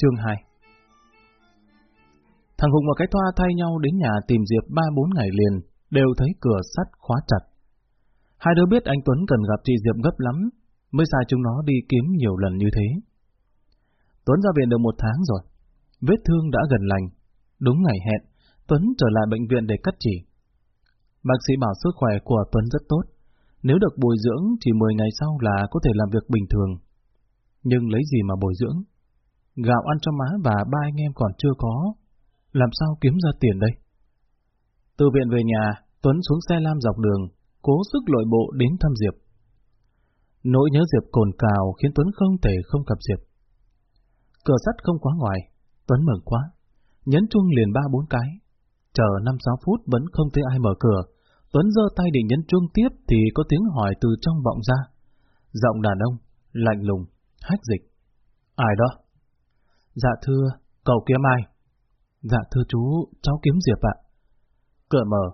Chương 2 Thằng Hùng và cái Thoa thay nhau đến nhà tìm Diệp ba bốn ngày liền, đều thấy cửa sắt khóa chặt. Hai đứa biết anh Tuấn cần gặp chị Diệp gấp lắm, mới sai chúng nó đi kiếm nhiều lần như thế. Tuấn ra viện được một tháng rồi, vết thương đã gần lành. Đúng ngày hẹn, Tuấn trở lại bệnh viện để cắt chỉ. Bác sĩ bảo sức khỏe của Tuấn rất tốt, nếu được bồi dưỡng chỉ 10 ngày sau là có thể làm việc bình thường. Nhưng lấy gì mà bồi dưỡng? Gạo ăn cho má và ba anh em còn chưa có. Làm sao kiếm ra tiền đây? Từ viện về nhà, Tuấn xuống xe lam dọc đường, cố sức lội bộ đến thăm Diệp. Nỗi nhớ Diệp cồn cào khiến Tuấn không thể không gặp Diệp. Cửa sắt không quá ngoài, Tuấn mừng quá. Nhấn chuông liền ba bốn cái. Chờ năm sáu phút vẫn không thấy ai mở cửa. Tuấn giơ tay định nhấn chuông tiếp thì có tiếng hỏi từ trong vọng ra. Giọng đàn ông, lạnh lùng, hách dịch. Ai đó? Dạ thưa, cậu kiếm ai? Dạ thưa chú, cháu kiếm Diệp ạ. Cửa mở,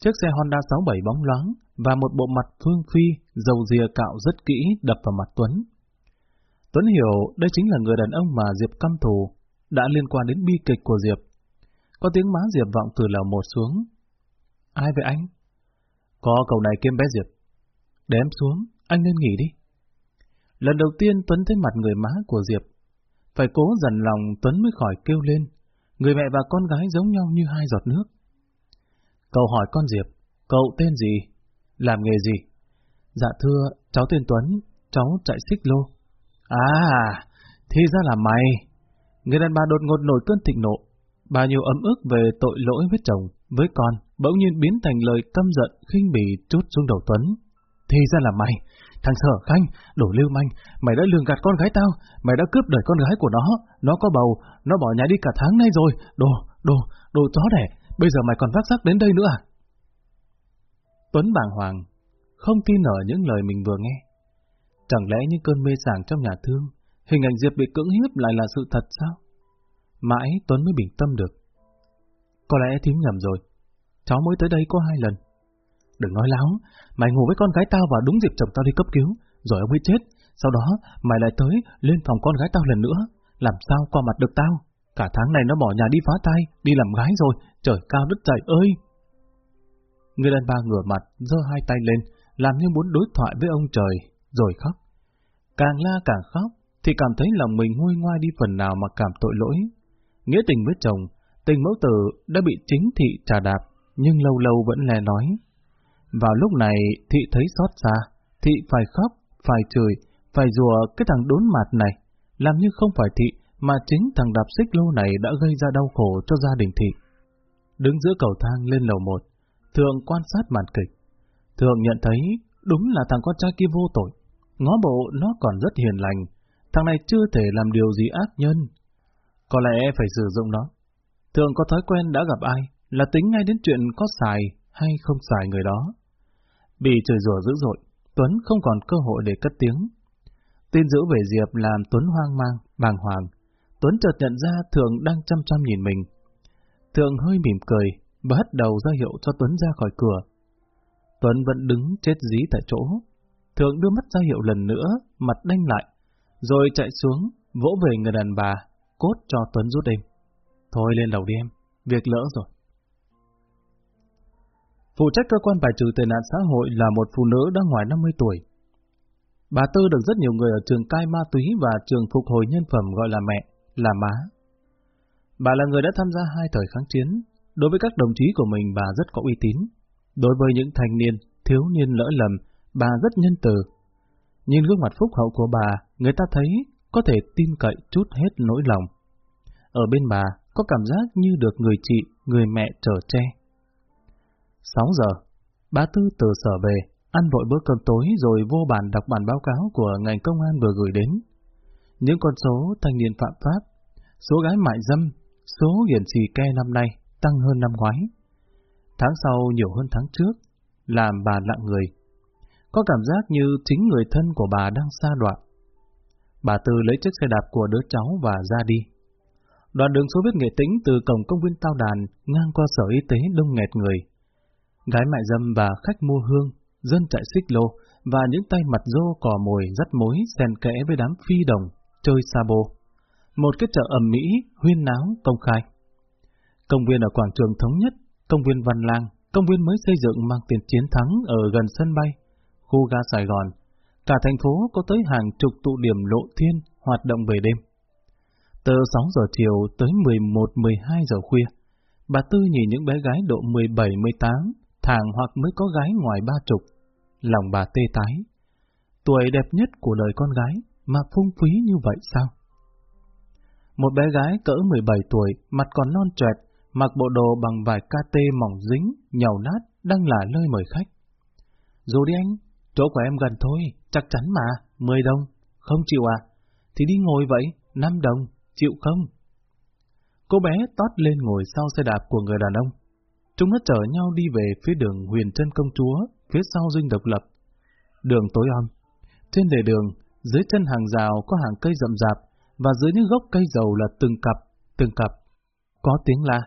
chiếc xe Honda 67 bóng loáng và một bộ mặt phương phi, dầu dìa cạo rất kỹ đập vào mặt Tuấn. Tuấn hiểu đây chính là người đàn ông mà Diệp căm thù, đã liên quan đến bi kịch của Diệp. Có tiếng má Diệp vọng từ lầu một xuống. Ai vậy anh? Có cậu này kiếm bé Diệp. Đếm xuống, anh nên nghỉ đi. Lần đầu tiên Tuấn thấy mặt người má của Diệp. Phải cố dần lòng Tuấn mới khỏi kêu lên. Người mẹ và con gái giống nhau như hai giọt nước. Cậu hỏi con Diệp, cậu tên gì? Làm nghề gì? Dạ thưa, cháu tên Tuấn, cháu chạy xích lô. À, thì ra là mày. Người đàn bà đột ngột nổi cơn thịnh nộ. Bao nhiêu ấm ức về tội lỗi với chồng, với con, bỗng nhiên biến thành lời căm giận khinh bỉ chút xuống đầu Tuấn. Thì ra là mày, thằng Sở Khanh, đổ lưu manh, mày đã lường gạt con gái tao, mày đã cướp đời con gái của nó, nó có bầu, nó bỏ nhà đi cả tháng nay rồi, đồ, đồ, đồ chó đẻ, bây giờ mày còn vác xác đến đây nữa à? Tuấn bàng hoàng, không tin ở những lời mình vừa nghe. Chẳng lẽ những cơn mê sảng trong nhà thương, hình ảnh Diệp bị cưỡng hiếp lại là sự thật sao? Mãi Tuấn mới bình tâm được. Có lẽ thím nhầm rồi, cháu mới tới đây có hai lần. Đừng nói láo, mày ngủ với con gái tao và đúng dịp chồng tao đi cấp cứu, rồi ông ấy chết. Sau đó, mày lại tới, lên phòng con gái tao lần nữa. Làm sao qua mặt được tao? Cả tháng này nó bỏ nhà đi phá tay, đi làm gái rồi, trời cao đất dày ơi! Người đàn bà ngửa mặt, giơ hai tay lên, làm như muốn đối thoại với ông trời, rồi khóc. Càng la càng khóc, thì cảm thấy lòng mình nguôi ngoai đi phần nào mà cảm tội lỗi. Nghĩa tình với chồng, tình mẫu tử đã bị chính thị trà đạp, nhưng lâu lâu vẫn lè nói. Vào lúc này, thị thấy xót xa, thị phải khóc, phải chửi, phải rùa cái thằng đốn mặt này, làm như không phải thị, mà chính thằng đạp xích lô này đã gây ra đau khổ cho gia đình thị. Đứng giữa cầu thang lên lầu một, Thượng quan sát màn kịch. Thượng nhận thấy đúng là thằng con trai kia vô tội. Ngó bộ nó còn rất hiền lành. Thằng này chưa thể làm điều gì ác nhân. Có lẽ phải sử dụng nó. Thượng có thói quen đã gặp ai là tính ngay đến chuyện có xài hay không xài người đó. Bị trời rủa dữ dội, Tuấn không còn cơ hội để cất tiếng. Tin dữ về Diệp làm Tuấn hoang mang, bàng hoàng. Tuấn chợt nhận ra Thượng đang chăm chăm nhìn mình. Thượng hơi mỉm cười, và hất đầu ra hiệu cho Tuấn ra khỏi cửa. Tuấn vẫn đứng chết dí tại chỗ. Thượng đưa mắt ra hiệu lần nữa, mặt đanh lại, rồi chạy xuống, vỗ về người đàn bà, cốt cho Tuấn rút đi. Thôi lên đầu đi em, việc lỡ rồi. Phụ trách cơ quan bài trừ tệ nạn xã hội là một phụ nữ đã ngoài 50 tuổi. Bà Tư được rất nhiều người ở trường cai ma túy và trường phục hồi nhân phẩm gọi là mẹ, là má. Bà là người đã tham gia hai thời kháng chiến, Đối với các đồng chí của mình bà rất có uy tín. Đối với những thanh niên, thiếu niên lỡ lầm, bà rất nhân từ. Nhìn gương mặt phúc hậu của bà, người ta thấy có thể tin cậy chút hết nỗi lòng. Ở bên bà, có cảm giác như được người chị, người mẹ trở che. 6 giờ, bà Tư từ sở về, ăn vội bữa cơm tối rồi vô bàn đọc bản báo cáo của ngành công an vừa gửi đến. Những con số thanh niên phạm pháp, số gái mại dâm, số hiển xì ke năm nay tăng hơn năm ngoái. Tháng sau nhiều hơn tháng trước, làm bà lặng người. Có cảm giác như chính người thân của bà đang xa đoạn. Bà Tư lấy chiếc xe đạp của đứa cháu và ra đi. Đoạn đường số viết nghệ tĩnh từ cổng công viên Tao Đàn ngang qua sở y tế đông nghẹt người. Gái mại dâm và khách mua hương, dân chạy xích lô và những tay mặt rô cò mồi dắt mối xen kẽ với đám phi đồng, chơi sa bô. một cái chợ ẩm mỹ, huyên náo, công khai. Công viên ở quảng trường Thống Nhất, công viên Văn Lang, công viên mới xây dựng mang tiền chiến thắng ở gần sân bay, khu ga Sài Gòn. Cả thành phố có tới hàng chục tụ điểm lộ thiên hoạt động về đêm. Từ 6 giờ chiều tới 11-12 giờ khuya, bà Tư nhìn những bé gái độ 17-18, thàng hoặc mới có gái ngoài ba chục. Lòng bà tê tái. Tuổi đẹp nhất của đời con gái mà phung phí như vậy sao? Một bé gái cỡ 17 tuổi, mặt còn non trẹt, mặc bộ đồ bằng vải KT mỏng dính, nhàu nát, đang là lơi mời khách. Dù đi anh, chỗ của em gần thôi, chắc chắn mà, 10 đồng, không chịu à? Thì đi ngồi vậy, 5 đồng, chịu không? Cô bé tót lên ngồi sau xe đạp của người đàn ông. Chúng nó chở nhau đi về phía đường huyền chân công chúa, phía sau dinh độc lập. Đường tối om. Trên lề đường, dưới chân hàng rào có hàng cây rậm rạp, và dưới những gốc cây dầu là từng cặp, từng cặp. Có tiếng la,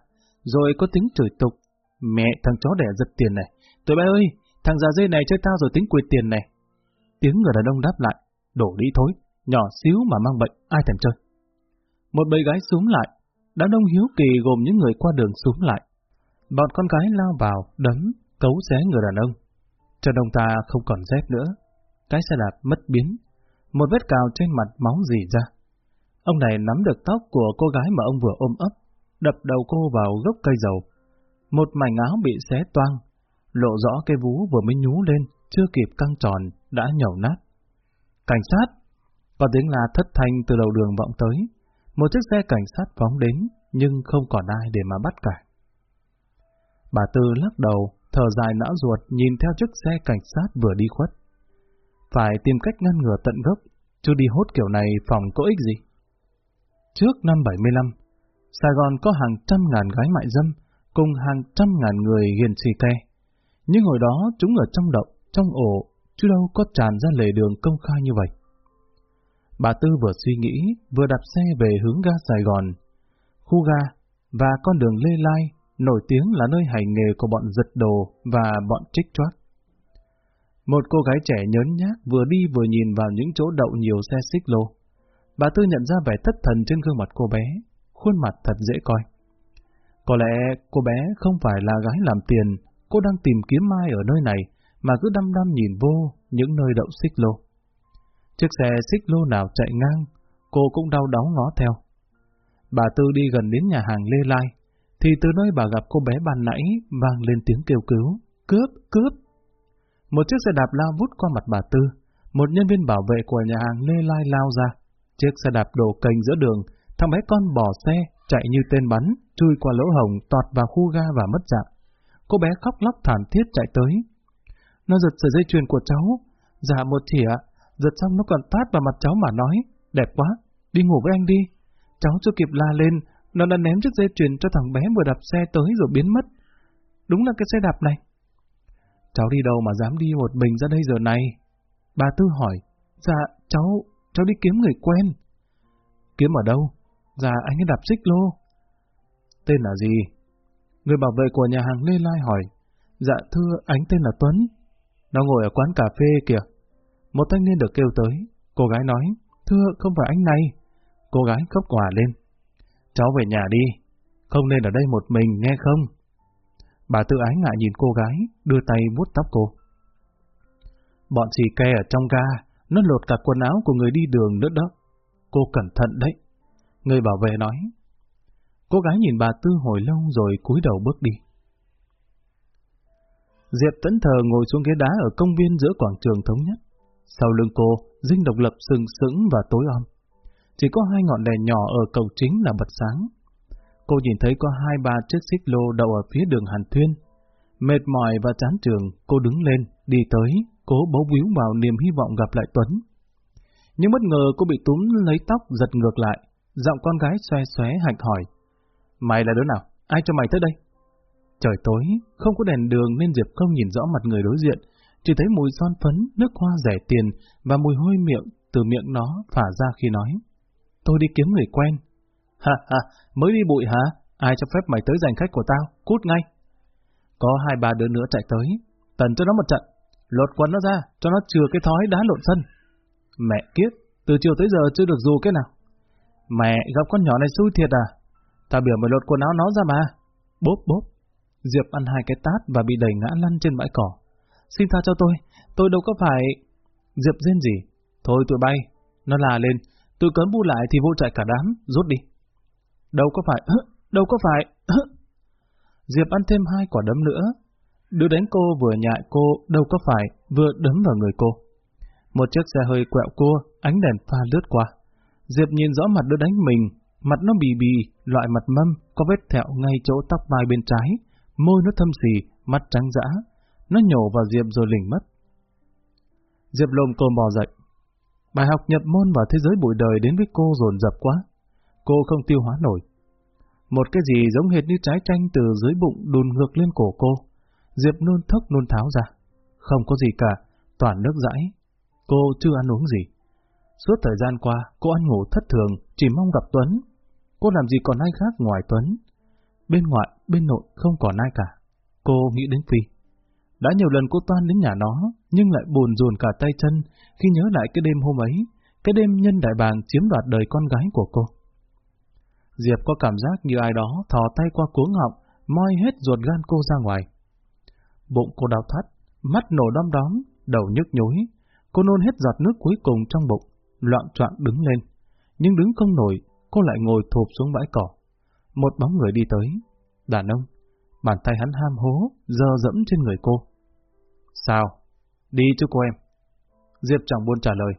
rồi có tiếng chửi tục. Mẹ, thằng chó đẻ giật tiền này. Tụi bay ơi, thằng già dê này chơi tao rồi tính quyệt tiền này. Tiếng người đàn ông đáp lại, đổ đi thôi, nhỏ xíu mà mang bệnh, ai thèm chơi. Một bầy gái xuống lại, đàn ông hiếu kỳ gồm những người qua đường xuống lại. Bọn con gái lao vào, đấm, cấu xé người đàn ông. Chân ông ta không còn rét nữa. Cái xe đạp mất biến. Một vết cào trên mặt máu dì ra. Ông này nắm được tóc của cô gái mà ông vừa ôm ấp, đập đầu cô vào gốc cây dầu. Một mảnh áo bị xé toang, lộ rõ cái vú vừa mới nhú lên, chưa kịp căng tròn, đã nhẩu nát. Cảnh sát! Có tiếng là thất thanh từ đầu đường vọng tới. Một chiếc xe cảnh sát phóng đến, nhưng không còn ai để mà bắt cả. Bà Tư lắc đầu, thở dài não ruột nhìn theo chiếc xe cảnh sát vừa đi khuất. Phải tìm cách ngăn ngừa tận gốc, chứ đi hốt kiểu này phòng có ích gì. Trước năm 75, Sài Gòn có hàng trăm ngàn gái mại dâm, cùng hàng trăm ngàn người hiền xì ke. Nhưng hồi đó chúng ở trong động, trong ổ, chứ đâu có tràn ra lề đường công khai như vậy. Bà Tư vừa suy nghĩ, vừa đạp xe về hướng ga Sài Gòn. Khu ga và con đường Lê Lai nổi tiếng là nơi hành nghề của bọn giật đồ và bọn trích choát. Một cô gái trẻ nhớn nhác vừa đi vừa nhìn vào những chỗ đậu nhiều xe xích lô. Bà Tư nhận ra vẻ thất thần trên gương mặt cô bé, khuôn mặt thật dễ coi. Có lẽ cô bé không phải là gái làm tiền, cô đang tìm kiếm mai ở nơi này, mà cứ đăm đăm nhìn vô những nơi đậu xích lô. Chiếc xe xích lô nào chạy ngang, cô cũng đau đáu ngó theo. Bà Tư đi gần đến nhà hàng Lê Lai, thì từ nơi bà gặp cô bé ban nãy vang lên tiếng kêu cứu, cướp, cướp. Một chiếc xe đạp lao vút qua mặt bà Tư, một nhân viên bảo vệ của nhà hàng Lê Lai lao ra. Chiếc xe đạp đổ cành giữa đường, thằng bé con bỏ xe, chạy như tên bắn, chui qua lỗ hồng, tọt vào khu ga và mất dạng. Cô bé khóc lóc thảm thiết chạy tới. Nó giật sợi dây chuyền của cháu. Dạ một thỉa, giật xong nó còn tát vào mặt cháu mà nói, đẹp quá, đi ngủ với anh đi. Cháu chưa kịp la lên, nó đã ném chiếc dây chuyền cho thằng bé vừa đạp xe tới rồi biến mất. Đúng là cái xe đạp này. Cháu đi đâu mà dám đi một mình ra đây giờ này? Bà Tư hỏi. Dạ, cháu, cháu đi kiếm người quen. Kiếm ở đâu? Dạ, anh ấy đạp xích lô. Tên là gì? Người bảo vệ của nhà hàng Lê Lai hỏi. Dạ, thưa, anh tên là Tuấn. Nó ngồi ở quán cà phê kìa. Một thanh niên được kêu tới. Cô gái nói, thưa, không phải anh này. Cô gái khóc quả lên. Cháu về nhà đi, không nên ở đây một mình, nghe không? Bà tự ái ngại nhìn cô gái, đưa tay vuốt tóc cô. Bọn xì ke ở trong ga, nó lột cả quần áo của người đi đường nữa đó. Cô cẩn thận đấy. Người bảo vệ nói. Cô gái nhìn bà Tư hồi lâu rồi cúi đầu bước đi. Diệp Tấn Thờ ngồi xuống ghế đá ở công viên giữa quảng trường thống nhất. Sau lưng cô, dinh độc lập sừng sững và tối om. Chỉ có hai ngọn đèn nhỏ ở cầu chính là bật sáng. Cô nhìn thấy có hai ba chiếc xích lô đậu ở phía đường Hàn Thuyên. Mệt mỏi và chán trường, cô đứng lên, đi tới, cố bấu víu vào niềm hy vọng gặp lại Tuấn. Nhưng bất ngờ cô bị túm lấy tóc giật ngược lại, giọng con gái xoe xoé hạch hỏi. Mày là đứa nào? Ai cho mày tới đây? Trời tối, không có đèn đường nên Diệp không nhìn rõ mặt người đối diện, chỉ thấy mùi son phấn, nước hoa rẻ tiền và mùi hôi miệng từ miệng nó phả ra khi nói. Tôi đi kiếm người quen. Ha ha, mới đi bụi hả? Ai cho phép mày tới giành khách của tao? Cút ngay. Có hai ba đứa nữa chạy tới. Tần cho nó một trận. Lột quần nó ra, cho nó chừa cái thói đá lộn sân. Mẹ kiếp, từ chiều tới giờ chưa được dù cái nào. Mẹ, gặp con nhỏ này xui thiệt à? Tao biểu mày lột quần áo nó ra mà. Bốp bốp. Diệp ăn hai cái tát và bị đẩy ngã lăn trên bãi cỏ. Xin tha cho tôi, tôi đâu có phải... Diệp rên gì? Thôi tụi bay, nó là lên, Tôi cấn bu lại thì vô chạy cả đám, rút đi. Đâu có phải, đâu có phải. Diệp ăn thêm hai quả đấm nữa. Đứa đánh cô vừa nhại cô, đâu có phải, vừa đấm vào người cô. Một chiếc xe hơi quẹo cua, ánh đèn pha lướt qua. Diệp nhìn rõ mặt đứa đánh mình, mặt nó bì bì, loại mặt mâm, có vết thẹo ngay chỗ tóc vai bên trái, môi nó thâm xì, mắt trắng dã. Nó nhổ vào Diệp rồi lỉnh mất. Diệp lồm cồm bò dậy. Bài học nhập môn vào thế giới bụi đời đến với cô dồn dập quá. Cô không tiêu hóa nổi. Một cái gì giống hệt như trái chanh từ dưới bụng đùn ngược lên cổ cô. Diệp nôn thốc nôn tháo ra. Không có gì cả, toàn nước dãi. Cô chưa ăn uống gì. Suốt thời gian qua, cô ăn ngủ thất thường, chỉ mong gặp Tuấn. Cô làm gì còn ai khác ngoài Tuấn. Bên ngoại, bên nội không còn ai cả. Cô nghĩ đến Phi. Đã nhiều lần cô toan đến nhà nó, nhưng lại buồn rùn cả tay chân khi nhớ lại cái đêm hôm ấy, cái đêm nhân đại bàng chiếm đoạt đời con gái của cô. Diệp có cảm giác như ai đó thò tay qua cuống họng, moi hết ruột gan cô ra ngoài. Bụng cô đau thắt, mắt nổ đom đóm, đầu nhức nhối. Cô nôn hết giọt nước cuối cùng trong bụng, loạn trọng đứng lên. Nhưng đứng không nổi, cô lại ngồi thụp xuống bãi cỏ. Một bóng người đi tới. Đàn ông, bàn tay hắn ham hố, dơ dẫm trên người cô. Sao? Đi chứ cô em. Diệp chẳng buồn trả lời.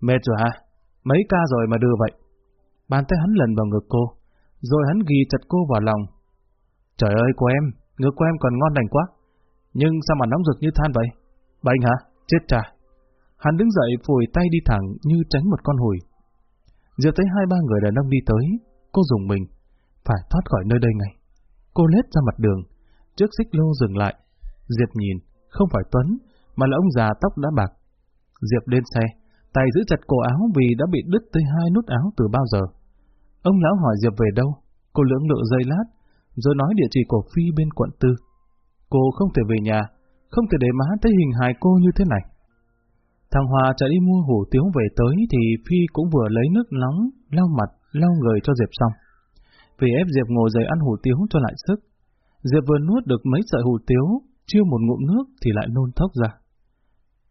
Mệt rồi hả? Mấy ca rồi mà đưa vậy. Bàn tay hắn lần vào ngực cô, rồi hắn ghi chặt cô vào lòng. Trời ơi cô em, ngực của em còn ngon lành quá. Nhưng sao mà nóng rực như than vậy? Bệnh hả? Chết cha. Hắn đứng dậy phủi tay đi thẳng như tránh một con hùi. Diệp thấy hai ba người đàn ông đi tới, cô dùng mình, phải thoát khỏi nơi đây ngay. Cô lết ra mặt đường, trước xích lô dừng lại. Diệp nhìn, không phải Tuấn, mà là ông già tóc đã bạc. Diệp lên xe, tay giữ chặt cổ áo vì đã bị đứt tới hai nút áo từ bao giờ. Ông lão hỏi Diệp về đâu, cô lưỡng lự dây lát, rồi nói địa chỉ của Phi bên quận tư. Cô không thể về nhà, không thể để má thấy hình hài cô như thế này. Thằng Hòa chạy đi mua hủ tiếu về tới thì Phi cũng vừa lấy nước nóng, lau mặt, lau người cho Diệp xong. Vì ép Diệp ngồi dậy ăn hủ tiếu cho lại sức. Diệp vừa nuốt được mấy sợi hủ tiếu, chưa một ngụm nước thì lại nôn thốc ra.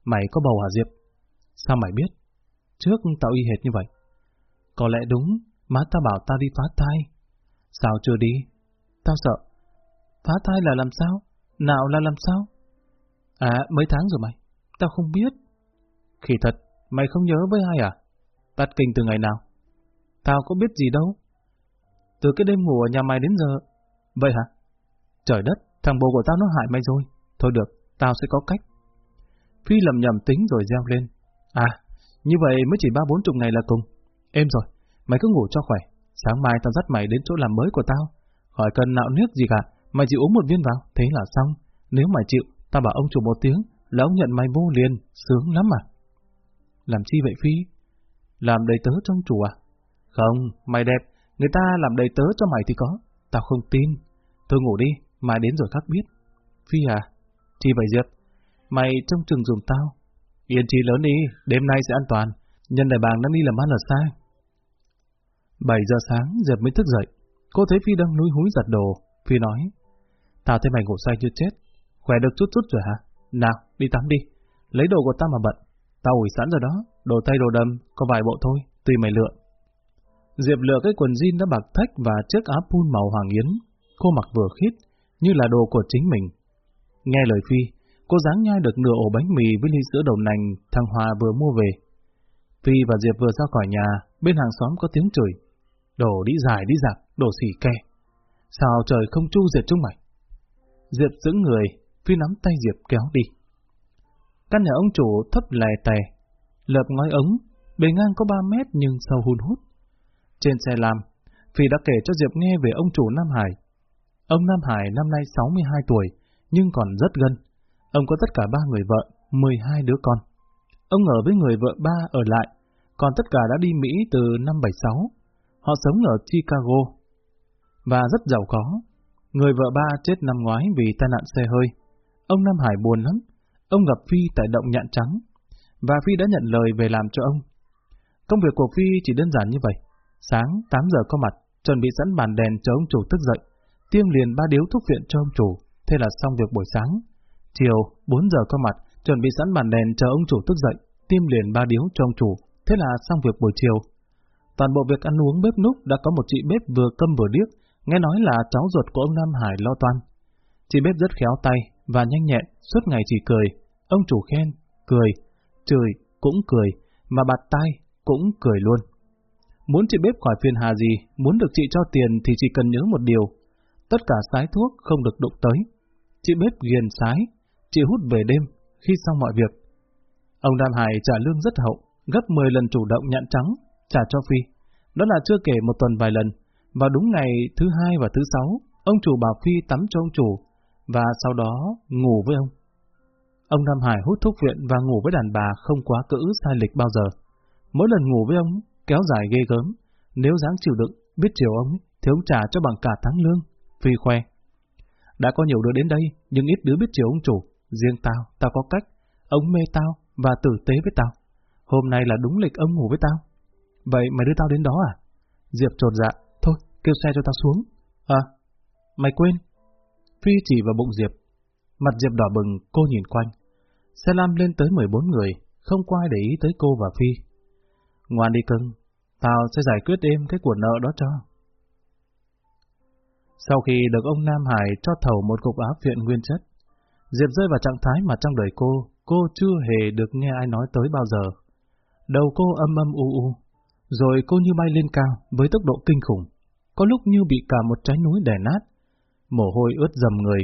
Mày có bầu hả Diệp? Sao mày biết? Trước tao y hệt như vậy. Có lẽ đúng, má ta bảo ta đi phá thai. Sao chưa đi? Tao sợ. Phá thai là làm sao? Nào là làm sao? À, mấy tháng rồi mày. Tao không biết. Khỉ thật, mày không nhớ với ai à? Tắt kinh từ ngày nào? Tao có biết gì đâu. Từ cái đêm ngủ ở nhà mày đến giờ. Vậy hả? Trời đất, thằng bồ của tao nó hại mày rồi. Thôi được, tao sẽ có cách. Phi lầm nhầm tính rồi reo lên. À, như vậy mới chỉ ba bốn chục ngày là cùng. Êm rồi, mày cứ ngủ cho khỏe. Sáng mai tao dắt mày đến chỗ làm mới của tao. Khỏi cần nạo nước gì cả, mày chỉ uống một viên vào, thế là xong. Nếu mày chịu, tao bảo ông chủ một tiếng, là ông nhận mày vô liền, sướng lắm à. Làm chi vậy Phi? Làm đầy tớ trong chủ à? Không, mày đẹp, người ta làm đầy tớ cho mày thì có. Tao không tin. Thôi ngủ đi, mai đến rồi khác biết. Phi à? Chi vậy Diệp? Mày trong trường dùng tao. Yên trí lớn đi, đêm nay sẽ an toàn. Nhân đại bàng đang đi làm ăn ở xa. 7 giờ sáng, Diệp mới thức dậy. Cô thấy Phi đang núi húi giặt đồ. Phi nói, tao thấy mày ngủ say như chết. Khỏe được chút chút rồi hả? Nào, đi tắm đi. Lấy đồ của tao mà bận. Tao ủi sẵn rồi đó. Đồ tay đồ đầm, có vài bộ thôi, tùy mày lựa. Diệp lựa cái quần jean đã bạc thách và chiếc áo pun màu hoàng yến. Cô mặc vừa khít, như là đồ của chính mình. Nghe lời Phi, cô dáng nhai được nửa ổ bánh mì với ly sữa đậu nành thằng Hòa vừa mua về. Phi và Diệp vừa ra khỏi nhà, bên hàng xóm có tiếng chửi. Đồ đi dài đi dạc, đồ xỉ ke. Sao trời không chu diệt chúng mày? Diệp giữ người, Phi nắm tay Diệp kéo đi. Căn nhà ông chủ thấp lè tè, lợp ngói ống, bề ngang có 3 mét nhưng sâu hun hút. Trên xe làm, Phi đã kể cho Diệp nghe về ông chủ Nam Hải. Ông Nam Hải năm nay 62 tuổi, nhưng còn rất gân. Ông có tất cả ba người vợ, 12 đứa con. Ông ở với người vợ ba ở lại, còn tất cả đã đi Mỹ từ năm 76. Họ sống ở Chicago và rất giàu có. Người vợ ba chết năm ngoái vì tai nạn xe hơi. Ông Nam Hải buồn lắm. Ông gặp Phi tại động nhạn trắng, và Phi đã nhận lời về làm cho ông. Công việc của Phi chỉ đơn giản như vậy. Sáng 8 giờ có mặt, chuẩn bị sẵn bàn đèn cho ông chủ thức dậy, tiêm liền ba điếu thuốc viện cho ông chủ, thế là xong việc buổi sáng. Chiều 4 giờ có mặt, chuẩn bị sẵn bàn đèn chờ ông chủ thức dậy, tiêm liền ba điếu cho ông chủ, thế là xong việc buổi chiều. Toàn bộ việc ăn uống bếp núc đã có một chị bếp vừa câm vừa điếc, nghe nói là cháu ruột của ông Nam Hải lo toan. Chị bếp rất khéo tay và nhanh nhẹn, suốt ngày chỉ cười. Ông chủ khen, cười, chửi, cũng cười, mà bạt tay, cũng cười luôn. Muốn chị bếp khỏi phiền hà gì, muốn được chị cho tiền thì chỉ cần nhớ một điều. Tất cả sái thuốc không được đụng tới. Chị bếp ghiền sái, chị hút về đêm, khi xong mọi việc. Ông Nam Hải trả lương rất hậu, gấp 10 lần chủ động nhận trắng, trả cho Phi. Đó là chưa kể một tuần vài lần. Vào đúng ngày thứ hai và thứ sáu, ông chủ bảo Phi tắm cho ông chủ, và sau đó ngủ với ông. Ông Nam Hải hút thuốc viện và ngủ với đàn bà không quá cữ sai lịch bao giờ. Mỗi lần ngủ với ông, kéo dài ghê gớm. Nếu dáng chịu đựng, biết chiều ông, thì ông trả cho bằng cả tháng lương. Phi khoe. Đã có nhiều đứa đến đây, nhưng ít đứa biết chiều ông chủ. Riêng tao, tao có cách. Ông mê tao và tử tế với tao. Hôm nay là đúng lịch ông ngủ với tao. Vậy mày đưa tao đến đó à? Diệp trột dạ. Thôi, kêu xe cho tao xuống. À, mày quên. Phi chỉ vào bụng Diệp. Mặt Diệp đỏ bừng, cô nhìn quanh. Xe lam lên tới 14 người, không có ai để ý tới cô và Phi. Ngoan đi cưng, tao sẽ giải quyết êm cái của nợ đó cho. Sau khi được ông Nam Hải cho thầu một cục áp viện nguyên chất, Diệp rơi vào trạng thái mà trong đời cô, cô chưa hề được nghe ai nói tới bao giờ. Đầu cô âm âm u u, rồi cô như bay lên cao với tốc độ kinh khủng, có lúc như bị cả một trái núi đè nát, mồ hôi ướt dầm người.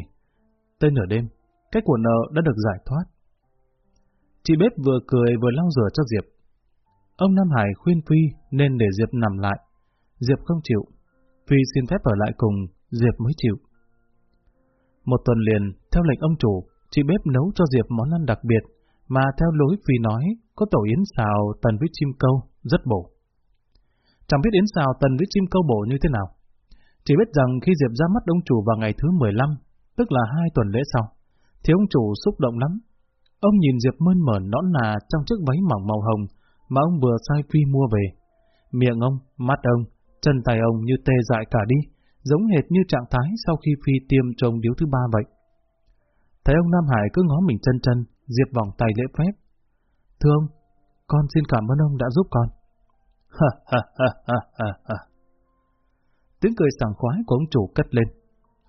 Tới nửa đêm, cái của nợ đã được giải thoát. Chị bếp vừa cười vừa lau rửa cho Diệp. Ông Nam Hải khuyên Phi nên để Diệp nằm lại. Diệp không chịu. Phi xin phép ở lại cùng, Diệp mới chịu. Một tuần liền, theo lệnh ông chủ, chị bếp nấu cho Diệp món ăn đặc biệt, mà theo lối Phi nói, có tổ yến xào tần với chim câu, rất bổ. Chẳng biết yến xào tần với chim câu bổ như thế nào. Chỉ biết rằng khi Diệp ra mắt ông chủ vào ngày thứ 15, tức là hai tuần lễ sau, thì ông chủ xúc động lắm. Ông nhìn Diệp mơn mởn nõn nà trong chiếc váy mỏng màu hồng mà ông vừa sai Phi mua về. Miệng ông, mắt ông, chân tay ông như tê dại cả đi, giống hệt như trạng thái sau khi Phi tiêm trồng điếu thứ ba vậy. Thấy ông Nam Hải cứ ngó mình chân chân, Diệp vòng tay lễ phép. Thưa ông, con xin cảm ơn ông đã giúp con. Ha ha ha ha ha ha. Tiếng cười sảng khoái của ông chủ cất lên.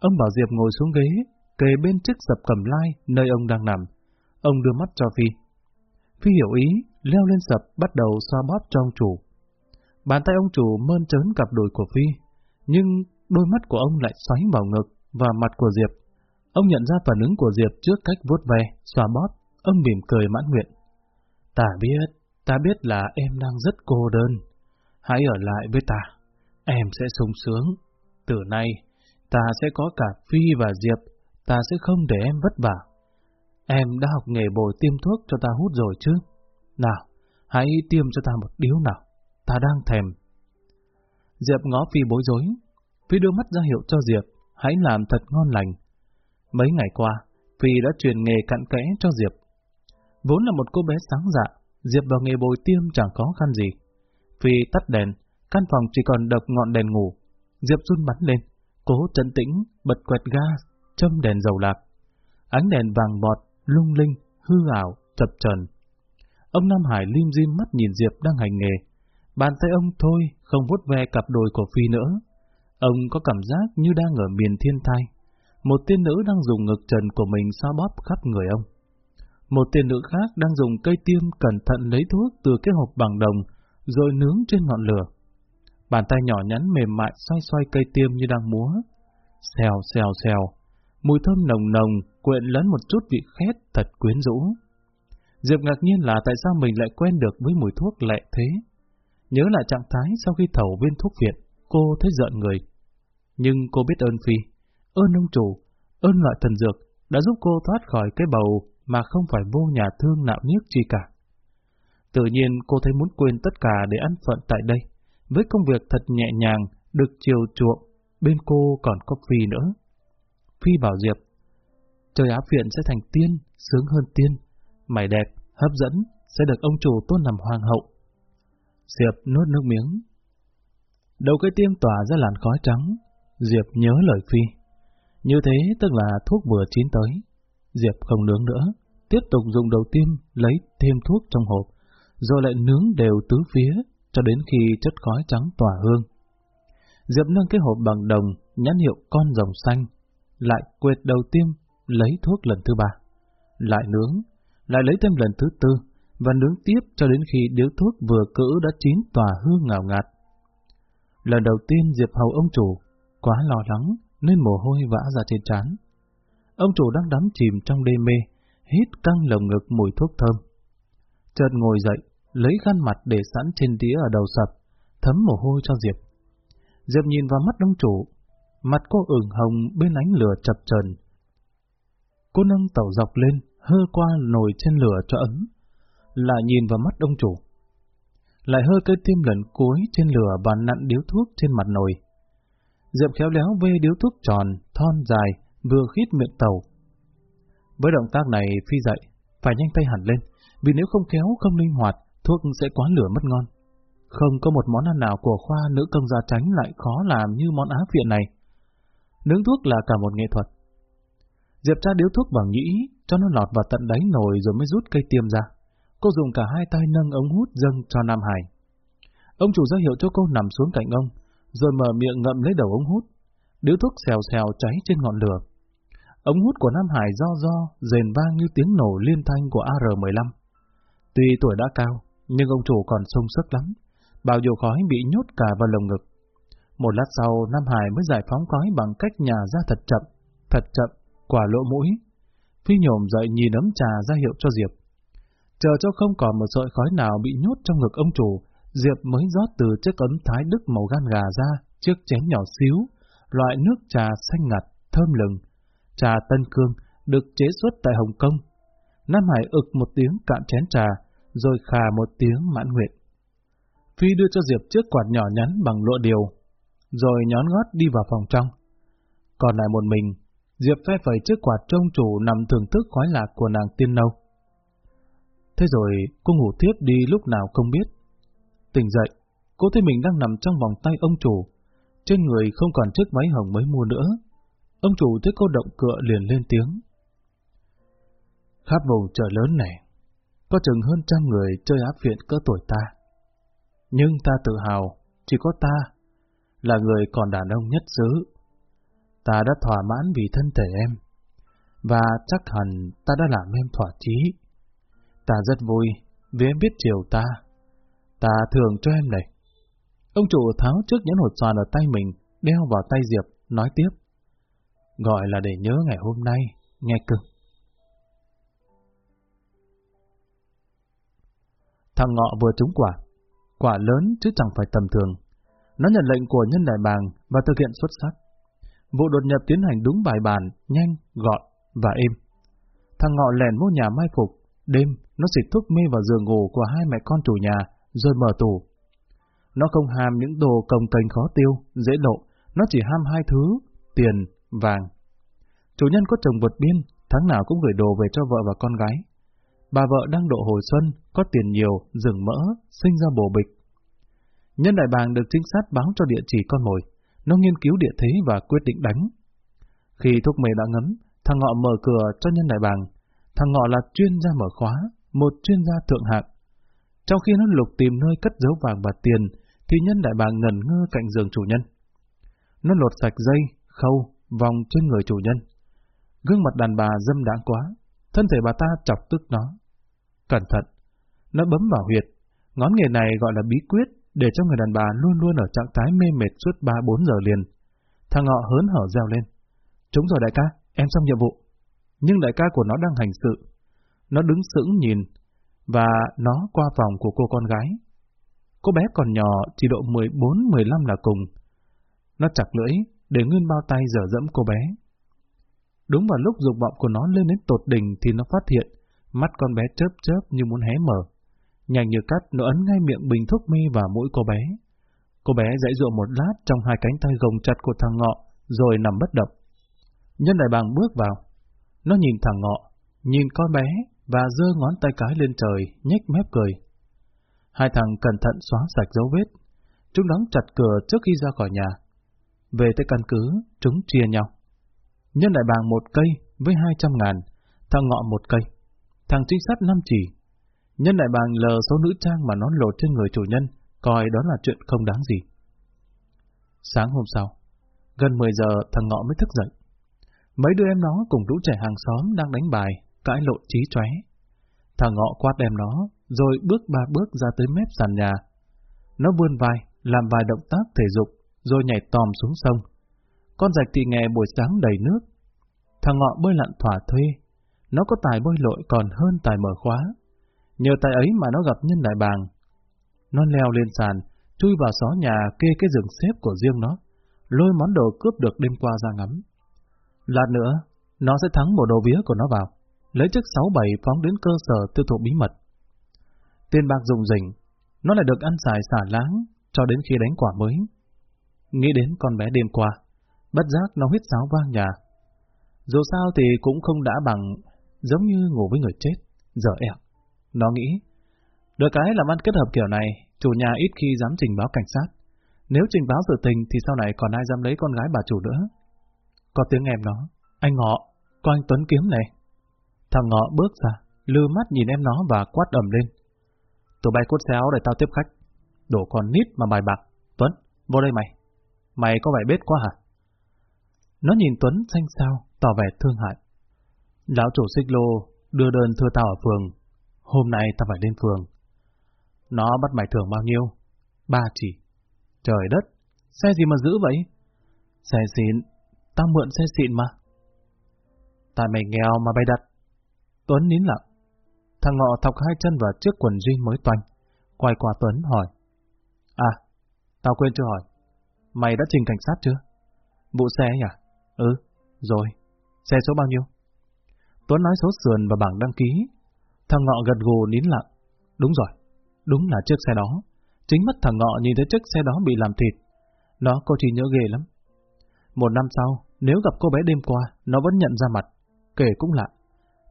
Ông bảo Diệp ngồi xuống ghế, kề bên chiếc sập cầm lai nơi ông đang nằm. Ông đưa mắt cho Phi. Phi hiểu ý, leo lên sập bắt đầu xoa bóp cho ông chủ. Bàn tay ông chủ mơn trớn cặp đùi của Phi, nhưng đôi mắt của ông lại xoáy vào ngực và mặt của Diệp. Ông nhận ra phản ứng của Diệp trước cách vuốt ve, xoa bóp, ông mỉm cười mãn nguyện. Ta biết, ta biết là em đang rất cô đơn. Hãy ở lại với ta, em sẽ sung sướng. Từ nay, ta sẽ có cả Phi và Diệp, ta sẽ không để em vất vả. Em đã học nghề bồi tiêm thuốc cho ta hút rồi chứ? Nào, hãy tiêm cho ta một điếu nào, ta đang thèm. Diệp ngó Phi bối rối, Phi đưa mắt ra hiệu cho Diệp, hãy làm thật ngon lành. Mấy ngày qua, Phi đã truyền nghề cặn kẽ cho Diệp. Vốn là một cô bé sáng dạ, Diệp vào nghề bồi tiêm chẳng khó khăn gì. Phi tắt đèn, căn phòng chỉ còn đập ngọn đèn ngủ. Diệp run bắn lên, cố trấn tĩnh, bật quẹt ga, châm đèn dầu lạc. Ánh đèn vàng bọt, lung linh, hư ảo, chập trần. Ông Nam Hải lim dim mắt nhìn Diệp đang hành nghề. Bàn tay ông thôi, không vuốt ve cặp đồi của Phi nữa. Ông có cảm giác như đang ở miền thiên thai. Một tiên nữ đang dùng ngực trần của mình xoa bóp khắp người ông. Một tiên nữ khác đang dùng cây tiêm cẩn thận lấy thuốc từ cái hộp bằng đồng, rồi nướng trên ngọn lửa. Bàn tay nhỏ nhắn mềm mại xoay xoay cây tiêm như đang múa. Xèo xèo xèo, mùi thơm nồng nồng, quyện lẫn một chút vị khét thật quyến rũ. Diệp ngạc nhiên là tại sao mình lại quen được với mùi thuốc lệ thế. Nhớ lại trạng thái sau khi thầu viên thuốc viện, cô thấy giận người. Nhưng cô biết ơn Phi, ơn ông chủ, ơn loại thần dược đã giúp cô thoát khỏi cái bầu mà không phải vô nhà thương nạo nhiếc chi cả. Tự nhiên cô thấy muốn quên tất cả để ăn phận tại đây, với công việc thật nhẹ nhàng, được chiều chuộng, bên cô còn có Phi nữa. Phi bảo Diệp, trời áp viện sẽ thành tiên, sướng hơn tiên, mày đẹp, hấp dẫn, sẽ được ông chủ tôn làm hoàng hậu. Diệp nuốt nước miếng. Đầu cây tiêm tỏa ra làn khói trắng, Diệp nhớ lời Phi. Như thế tức là thuốc vừa chín tới. Diệp không nướng nữa, tiếp tục dùng đầu tiêm lấy thêm thuốc trong hộp, rồi lại nướng đều tứ phía cho đến khi chất khói trắng tỏa hương. Diệp nâng cái hộp bằng đồng, nhãn hiệu con rồng xanh, lại quệt đầu tiêm, lấy thuốc lần thứ ba, lại nướng, lại lấy thêm lần thứ tư, và nướng tiếp cho đến khi điếu thuốc vừa cỡ đã chín tỏa hương ngào ngạt. Lần đầu tiên Diệp hầu ông chủ, quá lo lắng nên mồ hôi vã ra trên trán. Ông chủ đang đắm chìm trong đê mê, hít căng lồng ngực mùi thuốc thơm. Chợt ngồi dậy, lấy khăn mặt để sẵn trên đĩa ở đầu sập, thấm mồ hôi cho Diệp. Diệp nhìn vào mắt ông chủ, mặt cô ửng hồng bên ánh lửa chập chờn. Cô nâng tàu dọc lên, hơ qua nồi trên lửa cho ấm, lại nhìn vào mắt ông chủ. Lại hơ cây tim lần cuối trên lửa và nặn điếu thuốc trên mặt nồi. Diệp khéo léo vê điếu thuốc tròn, thon dài, vừa khít miệng tàu. Với động tác này phi dậy, phải nhanh tay hẳn lên, vì nếu không khéo không linh hoạt, thuốc sẽ quá lửa mất ngon. Không có một món ăn nào của khoa nữ công gia tránh lại khó làm như món á viện này. Nướng thuốc là cả một nghệ thuật. Diệp tra điếu thuốc bằng nhĩ, cho nó lọt vào tận đáy nồi rồi mới rút cây tiêm ra. Cô dùng cả hai tay nâng ống hút dâng cho Nam Hải. Ông chủ ra hiệu cho cô nằm xuống cạnh ông, rồi mở miệng ngậm lấy đầu ống hút. Điếu thuốc xèo xèo cháy trên ngọn lửa. Ống hút của Nam Hải do do, rền vang như tiếng nổ liên thanh của AR-15. Tuy tuổi đã cao, nhưng ông chủ còn sung sức lắm. Bao nhiêu khói bị nhốt cả vào lồng ngực. Một lát sau, Nam Hải mới giải phóng khói bằng cách nhà ra thật chậm, thật chậm, quả lỗ mũi. Phi nhổm dậy nhìn ấm trà ra hiệu cho Diệp. Chờ cho không còn một sợi khói nào bị nhốt trong ngực ông chủ, Diệp mới rót từ chiếc ấm thái đức màu gan gà ra, chiếc chén nhỏ xíu, loại nước trà xanh ngặt, thơm lừng. Trà Tân Cương được chế xuất tại Hồng Kông. Nam Hải ực một tiếng cạn chén trà, rồi khà một tiếng mãn nguyện. Phi đưa cho Diệp chiếc quạt nhỏ nhắn bằng lụa điều, rồi nhón gót đi vào phòng trong. Còn lại một mình, Diệp phe phẩy chiếc quạt trông chủ nằm thưởng thức khói lạc của nàng tiên nâu. Thế rồi cô ngủ tiếp đi lúc nào không biết. Tỉnh dậy, cô thấy mình đang nằm trong vòng tay ông chủ. Trên người không còn chiếc váy hồng mới mua nữa. Ông chủ thấy cô động cựa liền lên tiếng. Khắp vùng trời lớn này, có chừng hơn trăm người chơi áp viện cỡ tuổi ta. Nhưng ta tự hào, chỉ có ta là người còn đàn ông nhất xứ. Ta đã thỏa mãn vì thân thể em, và chắc hẳn ta đã làm em thỏa chí. Ta rất vui vì em biết chiều ta. Ta thường cho em này. Ông chủ tháo trước nhẫn hột xoàn ở tay mình, đeo vào tay Diệp, nói tiếp. Gọi là để nhớ ngày hôm nay, nghe cưng. Thằng ngọ vừa trúng quả. Quả lớn chứ chẳng phải tầm thường. Nó nhận lệnh của nhân đại bàng và thực hiện xuất sắc. Vụ đột nhập tiến hành đúng bài bản, nhanh, gọn và êm. Thằng ngọ lèn vô nhà mai phục, đêm nó xịt thuốc mê vào giường ngủ của hai mẹ con chủ nhà, rồi mở tủ. Nó không ham những đồ công cành khó tiêu, dễ lộ, nó chỉ ham hai thứ, tiền, vàng. Chủ nhân có chồng vượt biên, tháng nào cũng gửi đồ về cho vợ và con gái. Bà vợ đang độ hồi xuân, có tiền nhiều, rừng mỡ, sinh ra bổ bịch. Nhân đại bàng được trinh sát báo cho địa chỉ con mồi. Nó nghiên cứu địa thế và quyết định đánh. Khi thuốc mê đã ngấm, thằng ngọ mở cửa cho nhân đại bàng. Thằng ngọ là chuyên gia mở khóa, một chuyên gia thượng hạng. Trong khi nó lục tìm nơi cất giấu vàng và tiền, thì nhân đại bàng ngẩn ngơ cạnh giường chủ nhân. Nó lột sạch dây, khâu, vòng trên người chủ nhân. Gương mặt đàn bà dâm đãng quá, thân thể bà ta chọc tức nó. Cẩn thận, nó bấm vào huyệt. Ngón nghề này gọi là bí quyết, để cho người đàn bà luôn luôn ở trạng thái mê mệt suốt 3-4 giờ liền. Thằng ngọ hớn hở reo lên. Chúng rồi đại ca, em xong nhiệm vụ. Nhưng đại ca của nó đang hành sự. Nó đứng sững nhìn, và nó qua phòng của cô con gái. Cô bé còn nhỏ, chỉ độ 14-15 là cùng. Nó chặt lưỡi, để nguyên bao tay dở dẫm cô bé. Đúng vào lúc dục vọng của nó lên đến tột đỉnh thì nó phát hiện, mắt con bé chớp chớp như muốn hé mở. Nhanh như cắt, nó ấn ngay miệng bình thuốc mê vào mũi cô bé. Cô bé dãy dụa một lát trong hai cánh tay gồng chặt của thằng ngọ, rồi nằm bất động. Nhân đại bàng bước vào. Nó nhìn thằng ngọ, nhìn con bé, và giơ ngón tay cái lên trời, nhếch mép cười. Hai thằng cẩn thận xóa sạch dấu vết. chúng đóng chặt cửa trước khi ra khỏi nhà. Về tới căn cứ, chúng chia nhau. Nhân đại bàng một cây với hai trăm ngàn, thằng ngọ một cây, thằng trinh sát năm chỉ. Nhân đại bàng lờ số nữ trang mà nó lột trên người chủ nhân, coi đó là chuyện không đáng gì. Sáng hôm sau, gần 10 giờ thằng ngọ mới thức dậy. Mấy đứa em nó cùng lũ trẻ hàng xóm đang đánh bài, cãi lộn trí chóe. Thằng ngọ quát đem nó, rồi bước ba bước ra tới mép sàn nhà. Nó vươn vai, làm vài động tác thể dục, rồi nhảy tòm xuống sông. Con rạch thì nghe buổi sáng đầy nước. Thằng ngọ bơi lặn thỏa thuê. Nó có tài bơi lội còn hơn tài mở khóa. Nhờ tài ấy mà nó gặp nhân đại bàng. Nó leo lên sàn, chui vào xó nhà kê cái giường xếp của riêng nó, lôi món đồ cướp được đêm qua ra ngắm. Lát nữa, nó sẽ thắng bộ đồ vía của nó vào, lấy chiếc 67 phóng đến cơ sở tiêu thụ bí mật. Tiền bạc dùng rỉnh, nó lại được ăn xài xả láng cho đến khi đánh quả mới. Nghĩ đến con bé đêm qua, bất giác nó huyết sáo vang nhà. Dù sao thì cũng không đã bằng, giống như ngủ với người chết, giờ ẹo. Nó nghĩ, được cái làm ăn kết hợp kiểu này, chủ nhà ít khi dám trình báo cảnh sát. Nếu trình báo sự tình thì sau này còn ai dám lấy con gái bà chủ nữa. Có tiếng em nó, anh Ngọ, có anh Tuấn kiếm này. Thằng Ngọ bước ra, lư mắt nhìn em nó và quát ẩm lên. Tụi bay cút xéo để tao tiếp khách. Đổ con nít mà bài bạc. Tuấn, vô đây mày. Mày có vẻ bết quá hả? Nó nhìn Tuấn xanh xao, tỏ vẻ thương hại. Lão chủ xích lô đưa đơn thưa tao ở phường. Hôm nay tao phải lên phường. Nó bắt mày thưởng bao nhiêu? Ba chỉ. Trời đất, xe gì mà giữ vậy? Xe xịn, tao mượn xe xịn mà. Tại mày nghèo mà bay đặt. Tuấn nín lặng. Thằng ngọ thọc hai chân vào chiếc quần jean mới toanh. Quay qua Tuấn hỏi. À, tao quên chưa hỏi. Mày đã trình cảnh sát chưa? Vụ xe ấy à? Ừ, rồi. Xe số bao nhiêu? Tuấn nói số sườn và bảng đăng ký. Thằng ngọ gật gù nín lặng. Đúng rồi, đúng là chiếc xe đó. Chính mắt thằng ngọ nhìn thấy chiếc xe đó bị làm thịt. Nó có trí nhớ ghê lắm. Một năm sau, nếu gặp cô bé đêm qua, nó vẫn nhận ra mặt. Kể cũng lạ.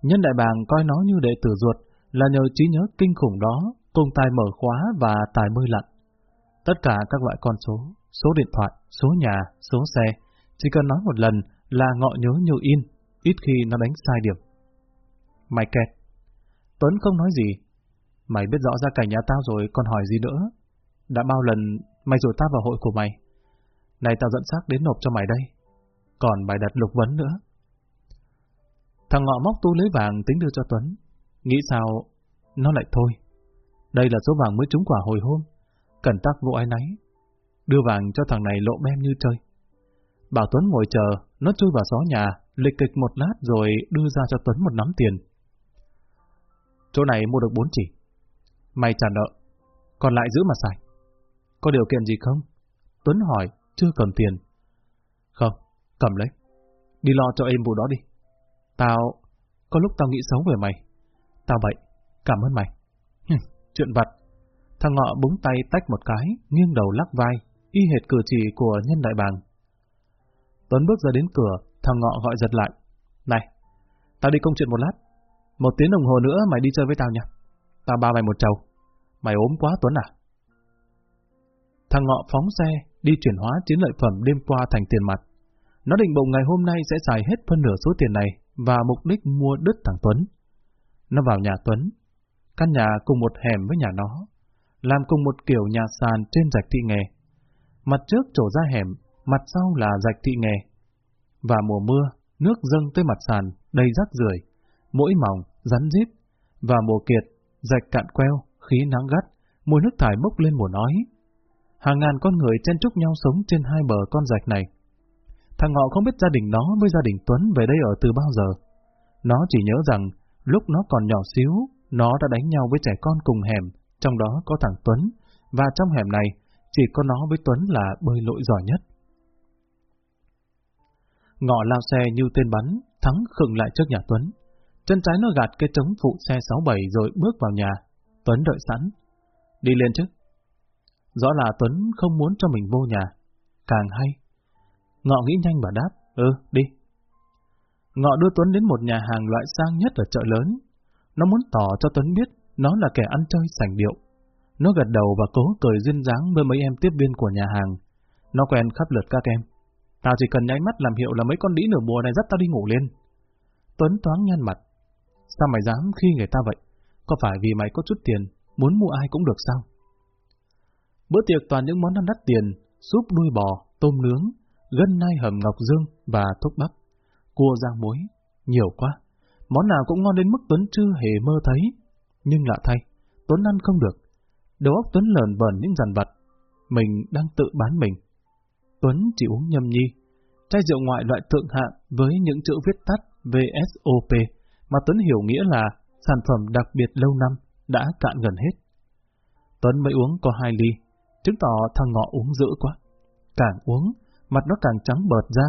Nhân đại bàng coi nó như đệ tử ruột là nhờ trí nhớ kinh khủng đó, cùng tài mở khóa và tài bơi lặn. Tất cả các loại con số, số điện thoại, số nhà, số xe, chỉ cần nói một lần là ngọ nhớ như in, ít khi nó đánh sai điểm. Mày kẹt. Tuấn không nói gì. Mày biết rõ ra cảnh nhà tao rồi còn hỏi gì nữa. Đã bao lần mày rủ tao vào hội của mày. Này tao dẫn xác đến nộp cho mày đây. Còn bài đặt lục vấn nữa. Thằng ngọ móc tu lấy vàng tính đưa cho Tuấn. Nghĩ sao, nó lại thôi. Đây là số vàng mới trúng quả hồi hôm. Cần tắc vô ai nấy. Đưa vàng cho thằng này lộ bem như chơi. Bảo Tuấn ngồi chờ, nó chui vào xó nhà, lịch kịch một lát rồi đưa ra cho Tuấn một nắm tiền. Chỗ này mua được bốn chỉ. Mày trả nợ, còn lại giữ mà xài. Có điều kiện gì không? Tuấn hỏi, chưa cầm tiền. Không, cầm lấy. Đi lo cho em vụ đó đi. Tao, có lúc tao nghĩ xấu về mày. Tao vậy, cảm ơn mày. chuyện vặt. Thằng ngọ búng tay tách một cái, nghiêng đầu lắc vai, y hệt cử chỉ của nhân đại bàng. Tuấn bước ra đến cửa, thằng ngọ gọi giật lại. Này, tao đi công chuyện một lát. Một tiếng đồng hồ nữa mày đi chơi với tao nha. Tao bao mày một trầu. Mày ốm quá Tuấn à? Thằng ngọ phóng xe, đi chuyển hóa chiến lợi phẩm đêm qua thành tiền mặt. Nó định bụng ngày hôm nay sẽ xài hết phân nửa số tiền này và mục đích mua đứt thằng Tuấn. Nó vào nhà Tuấn, căn nhà cùng một hẻm với nhà nó, làm cùng một kiểu nhà sàn trên rạch thị nghề. Mặt trước trổ ra hẻm, mặt sau là rạch thị nghề. Và mùa mưa, nước dâng tới mặt sàn, đầy rác rưởi, mỗi mỏng, rắn rít. Và mùa kiệt, rạch cạn queo, khí nắng gắt, mùi nước thải bốc lên mùa nói. Hàng ngàn con người chen chúc nhau sống trên hai bờ con rạch này. Thằng họ không biết gia đình nó với gia đình Tuấn về đây ở từ bao giờ. Nó chỉ nhớ rằng, lúc nó còn nhỏ xíu, nó đã đánh nhau với trẻ con cùng hẻm, trong đó có thằng Tuấn, và trong hẻm này, chỉ có nó với Tuấn là bơi lội giỏi nhất. Ngọ lao xe như tên bắn, thắng khựng lại trước nhà Tuấn. Chân trái nó gạt cái trống phụ xe 67 rồi bước vào nhà. Tuấn đợi sẵn. Đi lên chứ. Rõ là Tuấn không muốn cho mình vô nhà. Càng hay. Ngọ nghĩ nhanh và đáp. Ừ, đi. Ngọ đưa Tuấn đến một nhà hàng loại sang nhất ở chợ lớn. Nó muốn tỏ cho Tuấn biết nó là kẻ ăn chơi sành điệu. Nó gật đầu và cố cười duyên dáng với mấy em tiếp viên của nhà hàng. Nó quen khắp lượt các em. Tao chỉ cần nháy mắt làm hiệu là mấy con đĩ nửa mùa này dắt tao đi ngủ lên. Tuấn thoáng nhăn mặt. Sao mày dám khi người ta vậy? Có phải vì mày có chút tiền, muốn mua ai cũng được sao? Bữa tiệc toàn những món ăn đắt tiền, súp nuôi bò, tôm nướng, gân nai hầm ngọc dương và thuốc bắc, cua rang muối, nhiều quá. Món nào cũng ngon đến mức Tuấn chưa hề mơ thấy. Nhưng lạ thay, Tuấn ăn không được. Đầu óc Tuấn lờn vờn những dàn vặt. Mình đang tự bán mình. Tuấn chỉ uống nhâm nhi. Chai rượu ngoại loại thượng hạng với những chữ viết tắt VSOP mà Tuấn hiểu nghĩa là sản phẩm đặc biệt lâu năm đã cạn gần hết. Tuấn mới uống có hai ly, chứng tỏ thằng ngọ uống dữ quá. Càng uống, mặt nó càng trắng bợt ra.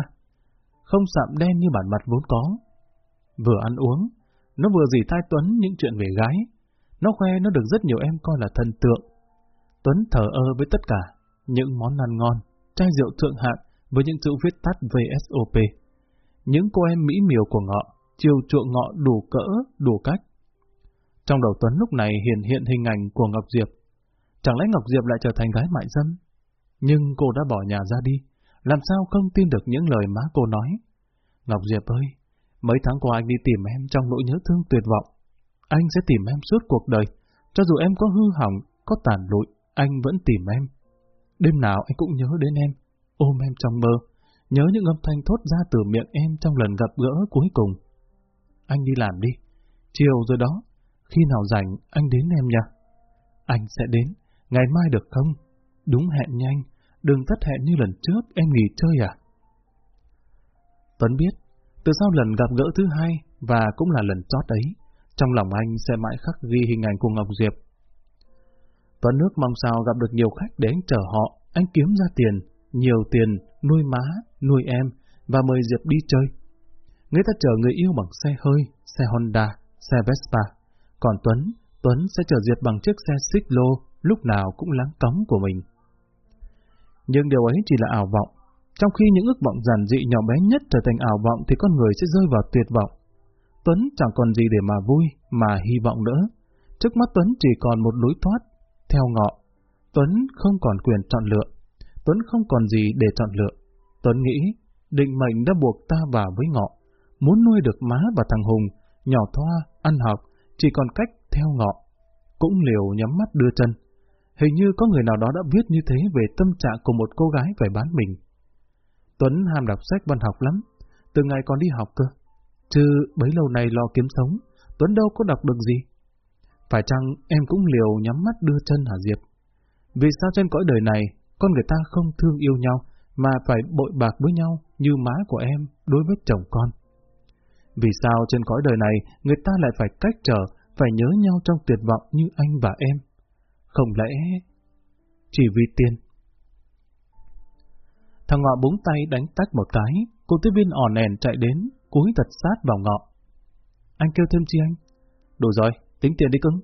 Không sạm đen như bản mặt vốn có. Vừa ăn uống, nó vừa dì thai Tuấn những chuyện về gái. Nó khoe nó được rất nhiều em coi là thần tượng. Tuấn thở ơ với tất cả, những món ăn ngon, chai rượu thượng hạng với những chữ viết tắt VSOP. Những cô em mỹ miều của ngọ, chiều chuộng ngọ đủ cỡ, đủ cách. Trong đầu Tuấn lúc này hiện hiện hình ảnh của Ngọc Diệp. Chẳng lẽ Ngọc Diệp lại trở thành gái mại dâm? Nhưng cô đã bỏ nhà ra đi, làm sao không tin được những lời má cô nói? Ngọc Diệp ơi, mấy tháng qua anh đi tìm em trong nỗi nhớ thương tuyệt vọng. Anh sẽ tìm em suốt cuộc đời, cho dù em có hư hỏng, có tàn lụi, anh vẫn tìm em. Đêm nào anh cũng nhớ đến em, ôm em trong mơ, nhớ những âm thanh thốt ra từ miệng em trong lần gặp gỡ cuối cùng. Anh đi làm đi, chiều rồi đó, khi nào rảnh anh đến em nha. Anh sẽ đến, ngày mai được không? Đúng hẹn nhanh, đừng thất hẹn như lần trước em nghỉ chơi à? Tuấn biết, từ sau lần gặp gỡ thứ hai và cũng là lần chót ấy, trong lòng anh sẽ mãi khắc ghi hình ảnh của Ngọc Diệp. Tuấn nước mong sao gặp được nhiều khách để anh chở họ, anh kiếm ra tiền, nhiều tiền, nuôi má, nuôi em và mời Diệp đi chơi. Người ta chở người yêu bằng xe hơi, xe Honda, xe Vespa. Còn Tuấn, Tuấn sẽ chở Diệp bằng chiếc xe xích lô, lúc nào cũng láng cống của mình. Nhưng điều ấy chỉ là ảo vọng. Trong khi những ước vọng giản dị nhỏ bé nhất trở thành ảo vọng thì con người sẽ rơi vào tuyệt vọng. Tuấn chẳng còn gì để mà vui, mà hy vọng nữa. Trước mắt Tuấn chỉ còn một lối thoát, theo ngọ. Tuấn không còn quyền chọn lựa. Tuấn không còn gì để chọn lựa. Tuấn nghĩ, định mệnh đã buộc ta vào với ngọ. Muốn nuôi được má và thằng Hùng, nhỏ thoa, ăn học, chỉ còn cách theo ngọ. Cũng liều nhắm mắt đưa chân. Hình như có người nào đó đã viết như thế về tâm trạng của một cô gái phải bán mình. Tuấn ham đọc sách văn học lắm, từ ngày còn đi học cơ. Chứ bấy lâu nay lo kiếm sống, Tuấn đâu có đọc được gì. Phải chăng em cũng liều nhắm mắt đưa chân hả Diệp? Vì sao trên cõi đời này, con người ta không thương yêu nhau, mà phải bội bạc với nhau như má của em đối với chồng con? Vì sao trên cõi đời này người ta lại phải cách trở, phải nhớ nhau trong tuyệt vọng như anh và em? Không lẽ... Chỉ vì tiền? Thằng ngọ búng tay đánh tách một cái, cô tiếp viên ỏ nèn chạy đến, cúi thật sát vào ngọ. Anh kêu thêm chi anh? Đủ rồi, tính tiền đi cưng.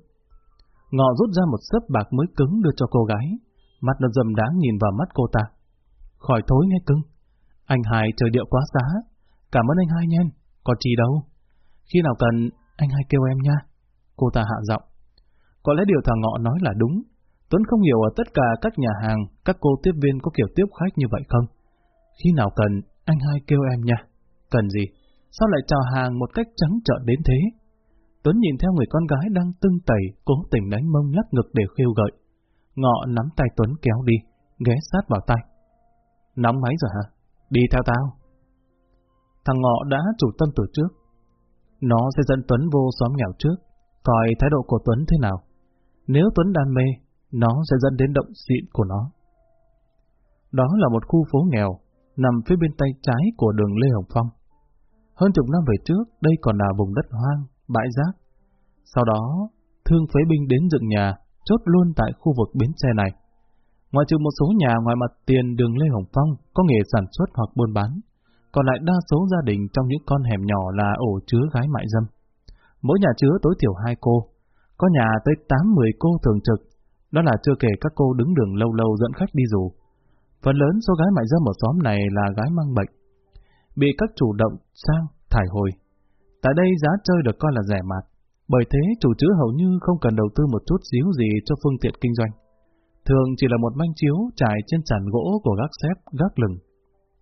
Ngọ rút ra một sấp bạc mới cứng đưa cho cô gái, mặt nó dầm đáng nhìn vào mắt cô ta. Khỏi thối nghe cưng, anh hai trời điệu quá giá, cảm ơn anh hai nhen, còn chi đâu. Khi nào cần, anh hai kêu em nha. Cô ta hạ giọng. Có lẽ điều thằng Ngọ nói là đúng. Tuấn không hiểu ở tất cả các nhà hàng, các cô tiếp viên có kiểu tiếp khách như vậy không? Khi nào cần, anh hai kêu em nha. Cần gì? Sao lại chào hàng một cách trắng trợn đến thế? Tuấn nhìn theo người con gái đang tưng tẩy, cố tình đánh mông lắc ngực để khiêu gợi. Ngọ nắm tay Tuấn kéo đi, ghé sát vào tay. Nóng máy rồi hả? Đi theo tao. Thằng Ngọ đã chủ tâm từ trước. Nó sẽ dẫn Tuấn vô xóm nghèo trước, coi thái độ của Tuấn thế nào. Nếu Tuấn đam mê, nó sẽ dẫn đến động xịn của nó. Đó là một khu phố nghèo, nằm phía bên tay trái của đường Lê Hồng Phong. Hơn chục năm về trước, đây còn là vùng đất hoang, bãi rác. Sau đó, thương phế binh đến dựng nhà, chốt luôn tại khu vực bến xe này. Ngoài trừ một số nhà ngoài mặt tiền đường Lê Hồng Phong có nghề sản xuất hoặc buôn bán, còn lại đa số gia đình trong những con hẻm nhỏ là ổ chứa gái mại dâm. Mỗi nhà chứa tối thiểu hai cô, có nhà tới 8-10 cô thường trực, đó là chưa kể các cô đứng đường lâu lâu dẫn khách đi dù. Phần lớn số gái mại dâm ở xóm này là gái mang bệnh, bị các chủ động sang, thải hồi. Tại đây giá chơi được coi là rẻ mạt, bởi thế chủ chứa hầu như không cần đầu tư một chút xíu gì cho phương tiện kinh doanh. thường chỉ là một manh chiếu trải trên sàn gỗ của gác xếp, gác lừng.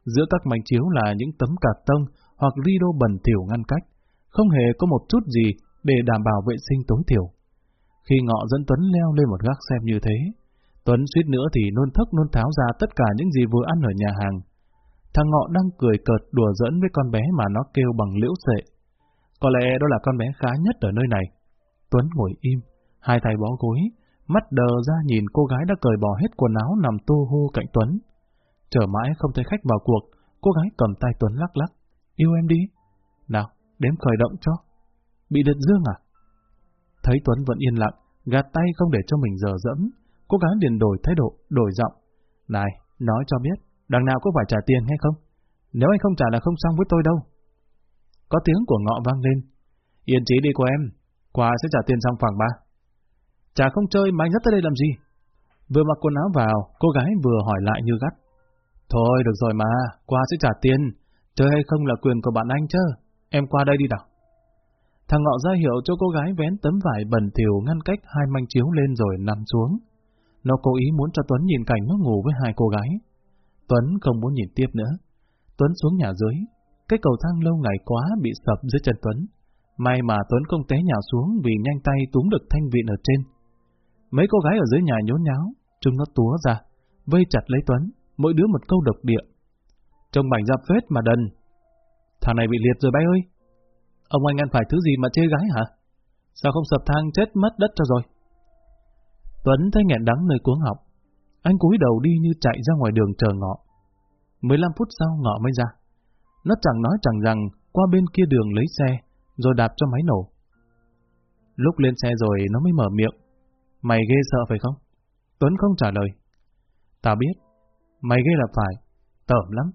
Giữa các manh chiếu là những tấm cà tông hoặc rido bẩn thỉu ngăn cách, không hề có một chút gì để đảm bảo vệ sinh tối thiểu. Khi ngọ dẫn Tuấn leo lên một gác xem như thế, Tuấn suýt nữa thì nôn thốc nôn tháo ra tất cả những gì vừa ăn ở nhà hàng. Thằng ngọ đang cười cợt đùa dẫn với con bé mà nó kêu bằng liễu sệ. Có lẽ đó là con bé khá nhất ở nơi này. Tuấn ngồi im, hai tay bó gối, mắt đờ ra nhìn cô gái đã cởi bỏ hết quần áo nằm tô hô cạnh Tuấn. Chờ mãi không thấy khách vào cuộc, cô gái cầm tay Tuấn lắc lắc. Yêu em đi. Nào, đếm khởi động cho. Bị đợt dương à? Thấy Tuấn vẫn yên lặng, gạt tay không để cho mình dở dẫm, cô gái liền đổi thái độ, đổi giọng. Này, nói cho biết, đằng nào có phải trả tiền hay không? Nếu anh không trả là không xong với tôi đâu. Có tiếng của ngọ vang lên. Yên trí đi của em, quà sẽ trả tiền xong khoảng ba. Chả không chơi mà anh dắt tới đây làm gì? Vừa mặc quần áo vào, cô gái vừa hỏi lại như gắt. Thôi được rồi mà, qua sẽ trả tiền. Chơi hay không là quyền của bạn anh chứ. Em qua đây đi nào. Thằng ngọ ra hiệu cho cô gái vén tấm vải bẩn thỉu ngăn cách hai manh chiếu lên rồi nằm xuống. Nó cố ý muốn cho Tuấn nhìn cảnh nó ngủ với hai cô gái. Tuấn không muốn nhìn tiếp nữa. Tuấn xuống nhà dưới. Cái cầu thang lâu ngày quá bị sập dưới chân Tuấn. May mà Tuấn không té nhào xuống vì nhanh tay túm được thanh viện ở trên. Mấy cô gái ở dưới nhà nhốn nháo, chúng nó túa ra, vây chặt lấy Tuấn, mỗi đứa một câu độc địa. Trông mảnh ra phết mà đần. Thằng này bị liệt rồi bay ơi. Ông anh ăn phải thứ gì mà chê gái hả? Sao không sập thang chết mất đất cho rồi? Tuấn thấy nghẹn đắng nơi cuống học. Anh cúi đầu đi như chạy ra ngoài đường chờ ngọ. 15 phút sau ngọ mới ra. Nó chẳng nói chẳng rằng qua bên kia đường lấy xe, rồi đạp cho máy nổ. Lúc lên xe rồi nó mới mở miệng. Mày ghê sợ phải không? Tuấn không trả lời. Tao biết. Mày ghê là phải. Tởm lắm.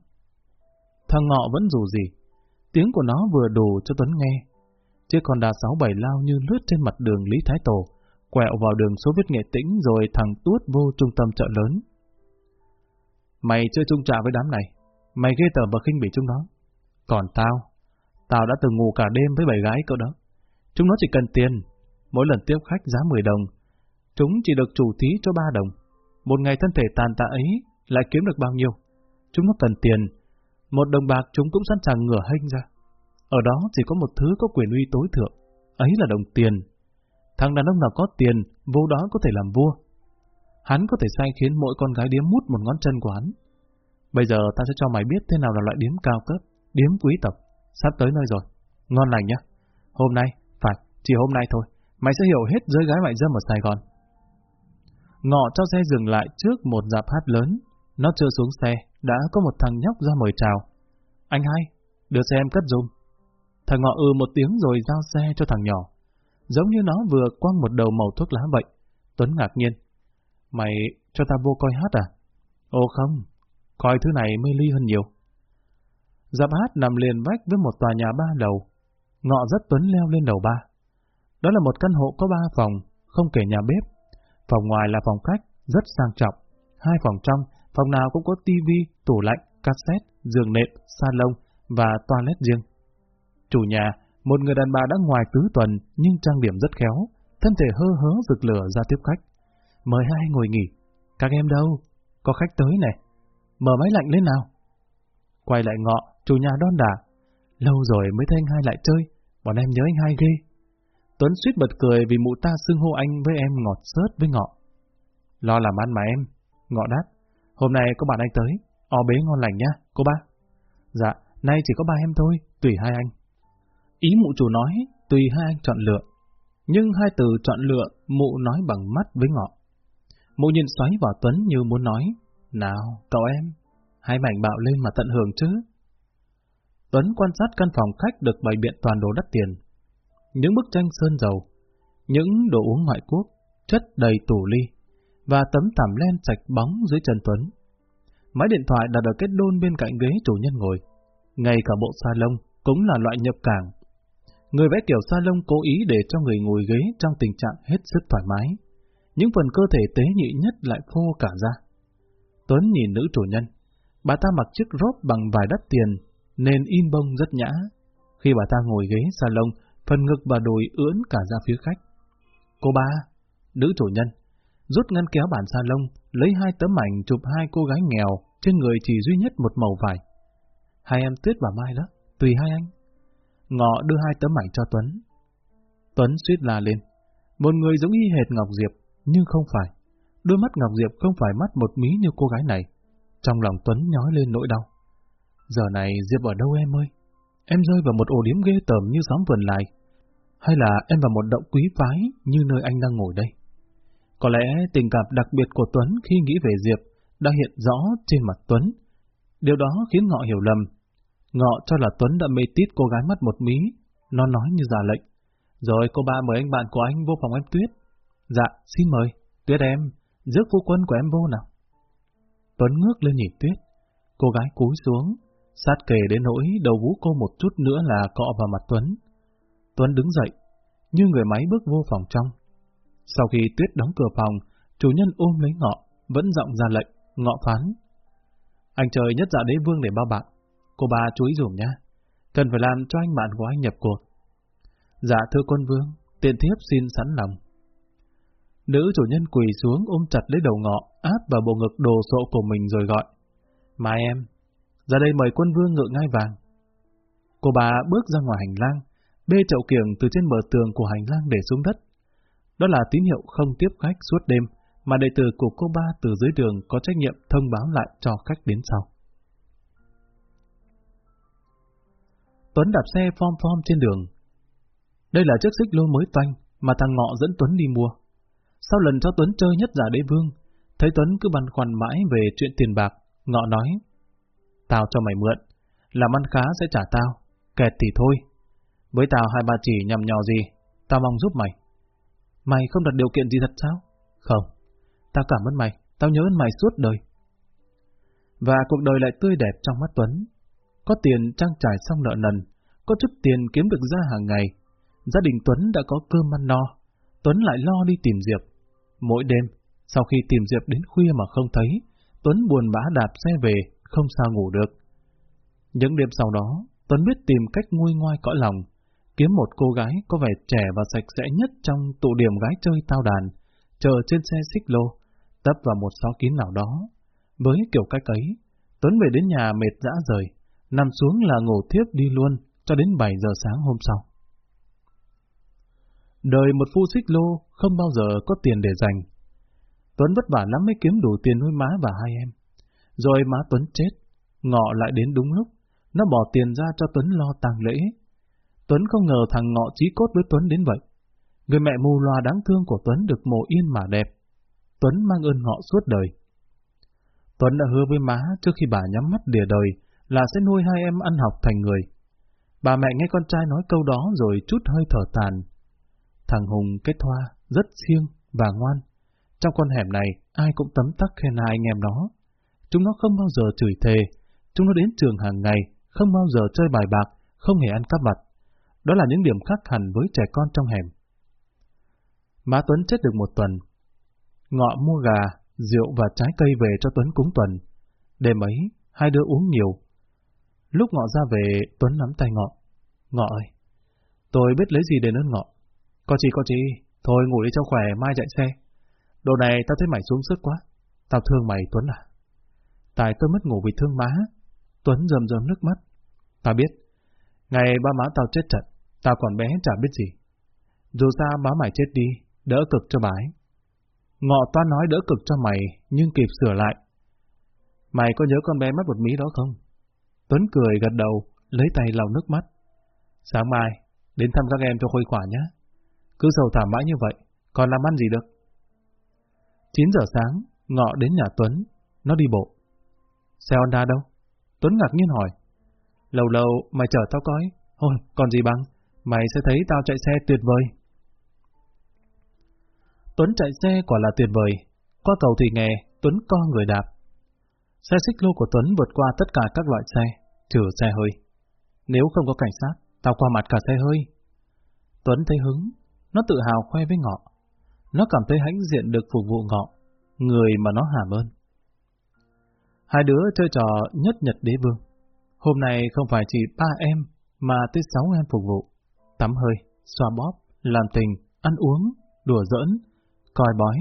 Thằng ngọ vẫn dù gì. Tiếng của nó vừa đủ cho Tuấn nghe. chiếc con đà sáu bảy lao như lướt trên mặt đường Lý Thái Tổ, quẹo vào đường số viết nghệ tĩnh rồi thẳng tuốt vô trung tâm chợ lớn. Mày chơi chung trà với đám này. Mày ghê tởm và khinh bỉ chúng nó. Còn tao, tao đã từng ngủ cả đêm với bảy gái cậu đó. Chúng nó chỉ cần tiền. Mỗi lần tiếp khách giá 10 đồng, chúng chỉ được chủ thí cho 3 đồng. Một ngày thân thể tàn tạ ấy lại kiếm được bao nhiêu? Chúng nó cần tiền. Một đồng bạc chúng cũng sẵn sàng ngửa hênh ra. Ở đó chỉ có một thứ có quyền uy tối thượng. Ấy là đồng tiền. Thằng đàn ông nào có tiền, vô đó có thể làm vua. Hắn có thể sai khiến mỗi con gái điếm mút một ngón chân của hắn. Bây giờ ta sẽ cho mày biết thế nào là loại điếm cao cấp, điếm quý tộc. Sắp tới nơi rồi. Ngon lành nhá. Hôm nay, phải, chỉ hôm nay thôi, mày sẽ hiểu hết giới gái mại dâm ở Sài Gòn. Ngọ cho xe dừng lại trước một dạp hát lớn. Nó chưa xuống xe, đã có một thằng nhóc ra mời chào. Anh hai, đưa xe em cất dùm. Thằng ngọ ừ một tiếng rồi giao xe cho thằng nhỏ. Giống như nó vừa quăng một đầu màu thuốc lá vậy. Tuấn ngạc nhiên. Mày cho ta vô coi hát à? Ồ không, coi thứ này mê ly hơn nhiều. Giáp hát nằm liền vách với một tòa nhà ba lầu. Ngọ rất Tuấn leo lên đầu ba. Đó là một căn hộ có ba phòng, không kể nhà bếp. Phòng ngoài là phòng khách, rất sang trọng. Hai phòng trong, phòng nào cũng có tivi, tủ lạnh, cassette, giường nệm, salon và toilet riêng. Chủ nhà, một người đàn bà đã ngoài tứ tuần nhưng trang điểm rất khéo, thân thể hơ hớ rực lửa ra tiếp khách. Mời hai ngồi nghỉ. Các em đâu? Có khách tới này. Mở máy lạnh lên nào. Quay lại ngọ, chủ nhà đón đà. Lâu rồi mới thấy anh hai lại chơi, bọn em nhớ anh hai ghê. Tuấn suýt bật cười vì mụ ta xưng hô anh với em ngọt sớt với ngọ. Lo làm ăn mà em. Ngọ đáp. Hôm nay có bạn anh tới, o bế ngon lành nhá, cô ba. Dạ, nay chỉ có ba em thôi, tùy hai anh. Ý mụ chủ nói, tùy hai anh chọn lựa. Nhưng hai từ chọn lựa, mụ nói bằng mắt với ngọ. Mụ nhìn xoáy vào Tuấn như muốn nói, nào, cậu em, hai mảnh bạo lên mà tận hưởng chứ. Tuấn quan sát căn phòng khách được bày biện toàn đồ đắt tiền. Những bức tranh sơn dầu, những đồ uống ngoại quốc, chất đầy tủ ly, và tấm thảm len sạch bóng dưới chân Tuấn. Máy điện thoại đặt ở kết đôn bên cạnh ghế chủ nhân ngồi. Ngay cả bộ salon cũng là loại nhập cảng. Người vẽ kiểu salon cố ý để cho người ngồi ghế trong tình trạng hết sức thoải mái. Những phần cơ thể tế nhị nhất lại khô cả ra. Tuấn nhìn nữ chủ nhân. Bà ta mặc chiếc rốt bằng vải đắt tiền, nên in bông rất nhã. Khi bà ta ngồi ghế salon, phần ngực và đùi ưỡn cả ra phía khách. Cô ba, nữ chủ nhân, rút ngăn kéo bản sa lông, lấy hai tấm ảnh chụp hai cô gái nghèo, trên người chỉ duy nhất một màu vải. Hai em Tuyết và Mai đó, tùy hai anh. Ngọ đưa hai tấm ảnh cho Tuấn. Tuấn suýt la lên. Một người giống y hệt Ngọc Diệp, nhưng không phải. Đôi mắt Ngọc Diệp không phải mắt một mí như cô gái này. Trong lòng Tuấn nhói lên nỗi đau. Giờ này Diệp ở đâu em ơi? Em rơi vào một ổ điếm ghê tởm như xóm vườn lại. Hay là em vào một động quý phái như nơi anh đang ngồi đây? Có lẽ tình cảm đặc biệt của Tuấn khi nghĩ về Diệp đã hiện rõ trên mặt Tuấn. Điều đó khiến Ngọ hiểu lầm. Ngọ cho là Tuấn đã mê tít cô gái mắt một mí. Nó nói như giả lệnh. Rồi cô ba mời anh bạn của anh vô phòng em Tuyết. Dạ, xin mời. Tuyết em, rước phu quân của em vô nào. Tuấn ngước lên nhìn Tuyết. Cô gái cúi xuống, sát kề đến nỗi đầu vũ cô một chút nữa là cọ vào mặt Tuấn. Tuấn đứng dậy, như người máy bước vô phòng trong. Sau khi Tuyết đóng cửa phòng, chủ nhân ôm lấy ngọ, vẫn giọng ra lệnh, ngọ phán. Anh trời nhất dạ đế vương để bao bạn. Cô bà chú ý dùm nhá. Cần phải làm cho anh bạn của anh nhập cuộc. Dạ thưa quân vương, tiện thiếp xin sẵn lòng. Nữ chủ nhân quỳ xuống ôm chặt lấy đầu ngọ, áp vào bộ ngực đồ sộ của mình rồi gọi. Mai em, ra đây mời quân vương ngự ngai vàng. Cô bà bước ra ngoài hành lang, bê chậu kiểng từ trên bờ tường của hành lang để xuống đất. Đó là tín hiệu không tiếp khách suốt đêm, mà đệ tử của cô ba từ dưới đường có trách nhiệm thông báo lại cho khách đến sau. Tuấn đạp xe phom phom trên đường. Đây là chiếc xích lô mới toanh mà thằng Ngọ dẫn Tuấn đi mua. Sau lần cho Tuấn chơi nhất giả đế vương, thấy Tuấn cứ băn khoăn mãi về chuyện tiền bạc, Ngọ nói, Tao cho mày mượn, làm ăn khá sẽ trả tao, kẹt thì thôi. Với tao hai ba chỉ nhằm nhò gì, tao mong giúp mày. Mày không đặt điều kiện gì thật sao? Không, tao cảm ơn mày, tao nhớ ơn mày suốt đời. Và cuộc đời lại tươi đẹp trong mắt Tuấn. Có tiền trang trải xong nợ nần, có chút tiền kiếm được ra hàng ngày. Gia đình Tuấn đã có cơm ăn no, Tuấn lại lo đi tìm Diệp. Mỗi đêm, sau khi tìm Diệp đến khuya mà không thấy, Tuấn buồn bã đạp xe về, không sao ngủ được. Những đêm sau đó, Tuấn biết tìm cách nguôi ngoai cõi lòng, kiếm một cô gái có vẻ trẻ và sạch sẽ nhất trong tụ điểm gái chơi tao đàn, chờ trên xe xích lô, tấp vào một xó kín nào đó. Với kiểu cách ấy, Tuấn về đến nhà mệt dã rời, nằm xuống là ngủ thiếp đi luôn cho đến 7 giờ sáng hôm sau. Đời một phu xích lô không bao giờ có tiền để dành. Tuấn vất vả lắm mới kiếm đủ tiền nuôi má và hai em. Rồi má Tuấn chết, ngọ lại đến đúng lúc, nó bỏ tiền ra cho Tuấn lo tang lễ. Tuấn không ngờ thằng ngọ chí cốt với Tuấn đến vậy. Người mẹ mù loà đáng thương của Tuấn được mồ yên mà đẹp. Tuấn mang ơn ngọ suốt đời. Tuấn đã hứa với má trước khi bà nhắm mắt đìa đời là sẽ nuôi hai em ăn học thành người. Bà mẹ nghe con trai nói câu đó rồi chút hơi thở tàn. Thằng Hùng kết thoa, rất siêng và ngoan. Trong con hẻm này, ai cũng tấm tắc khen hai anh em nó. Chúng nó không bao giờ chửi thề, chúng nó đến trường hàng ngày, không bao giờ chơi bài bạc, không hề ăn cắp vặt. Đó là những điểm khác hẳn với trẻ con trong hẻm. Má Tuấn chết được một tuần. Ngọ mua gà, rượu và trái cây về cho Tuấn cúng tuần. Đêm ấy, hai đứa uống nhiều. Lúc Ngọ ra về, Tuấn nắm tay Ngọ. Ngọ ơi, tôi biết lấy gì để ơn Ngọ. Có chị có chị, thôi ngủ đi cho khỏe, mai chạy xe. Đồ này tao thấy mày xuống sức quá. Tao thương mày, Tuấn à. Tại tôi mất ngủ vì thương má. Tuấn rầm rầm nước mắt. Tao biết, ngày ba má tao chết trận, tao còn bé chả biết gì. Dù sao bá mày chết đi, đỡ cực cho bái. Ngọ toan nói đỡ cực cho mày, nhưng kịp sửa lại. Mày có nhớ con bé mất một mí đó không? Tuấn cười gật đầu, lấy tay lau nước mắt. Sáng mai, đến thăm các em cho khôi khỏa nhé. Cứ sầu thảm mãi như vậy, còn làm ăn gì được? 9 giờ sáng, Ngọ đến nhà Tuấn, nó đi bộ. Xe Honda đâu? Tuấn ngạc nhiên hỏi. Lâu lâu mày chở tao coi, thôi còn gì bằng, mày sẽ thấy tao chạy xe tuyệt vời. Tuấn chạy xe quả là tuyệt vời, qua cầu thì nghè, Tuấn co người đạp. Xe xích lô của Tuấn vượt qua tất cả các loại xe, trừ xe hơi. Nếu không có cảnh sát, tao qua mặt cả xe hơi. Tuấn thấy hứng, nó tự hào khoe với ngọ. Nó cảm thấy hãnh diện được phục vụ ngọ, người mà nó hàm ơn. Hai đứa chơi trò nhất nhật đế vương. Hôm nay không phải chỉ ba em, mà tới sáu em phục vụ. Tắm hơi, xoa bóp, làm tình, ăn uống, đùa giỡn, coi bói,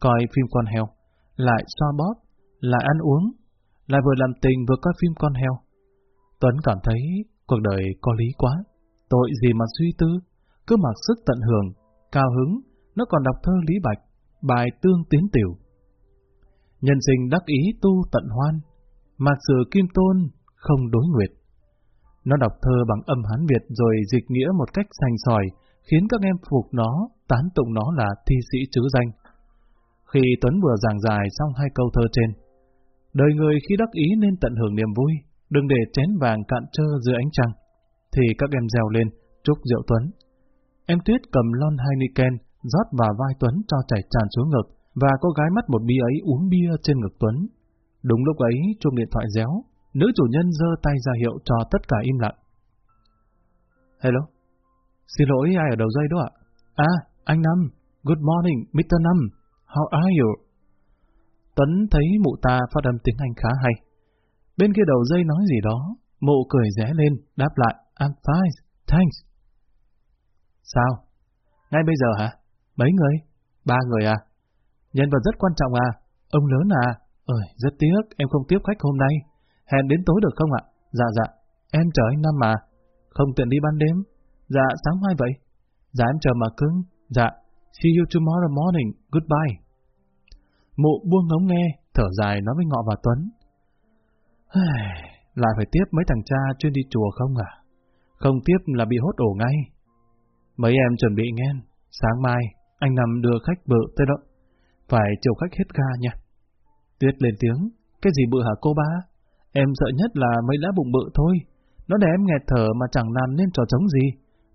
coi phim con heo, lại xoa bóp, lại ăn uống, lại vừa làm tình vừa coi phim con heo. Tuấn cảm thấy cuộc đời có lý quá, tội gì mà suy tư, cứ mặc sức tận hưởng, cao hứng, nó còn đọc thơ Lý Bạch, bài tương tiến tiểu. Nhân sinh đắc ý tu tận hoan, mặc sự kim tôn, không đối nguyệt. Nó đọc thơ bằng âm Hán Việt rồi dịch nghĩa một cách sành sỏi, khiến các em phục nó, tán tụng nó là thi sĩ chữ danh. Khi Tuấn vừa giảng dài xong hai câu thơ trên, đời người khi đắc ý nên tận hưởng niềm vui, đừng để chén vàng cạn trơ dưới ánh trăng, thì các em reo lên, chúc rượu Tuấn. Em Tuyết cầm lon Heineken, rót vào vai Tuấn cho chảy tràn xuống ngực, và cô gái mắt một bi ấy uống bia trên ngực Tuấn. Đúng lúc ấy, chuông điện thoại réo, nữ chủ nhân giơ tay ra hiệu cho tất cả im lặng. Hello, xin lỗi ai ở đầu dây đó ạ? À, anh Năm, good morning, Mr. Năm, how are you? Tuấn thấy mụ ta phát âm tiếng Anh khá hay. Bên kia đầu dây nói gì đó, mụ cười rẽ lên, đáp lại, I'm fine, thanks. Sao? Ngay bây giờ hả? Mấy người? Ba người à? Nhân vật rất quan trọng à? Ông lớn à? Ơi, rất tiếc, em không tiếp khách hôm nay. Hẹn đến tối được không ạ? Dạ dạ, em chờ anh Năm mà. Không tiện đi ban đêm. Dạ, sáng mai vậy. Dạ em chờ mà cưng. Dạ, see you tomorrow morning, goodbye. Mụ buông ngóng nghe, thở dài nói với Ngọ và Tuấn. Lại phải tiếp mấy thằng cha chuyên đi chùa không à? Không tiếp là bị hốt ổ ngay. Mấy em chuẩn bị nghe, sáng mai anh nằm đưa khách bự tới đó. Phải chiều khách hết ga nha. Tuyết lên tiếng, cái gì bự hả cô ba? Em sợ nhất là mấy lá bụng bự thôi. Nó để em nghẹt thở mà chẳng làm nên trò trống gì.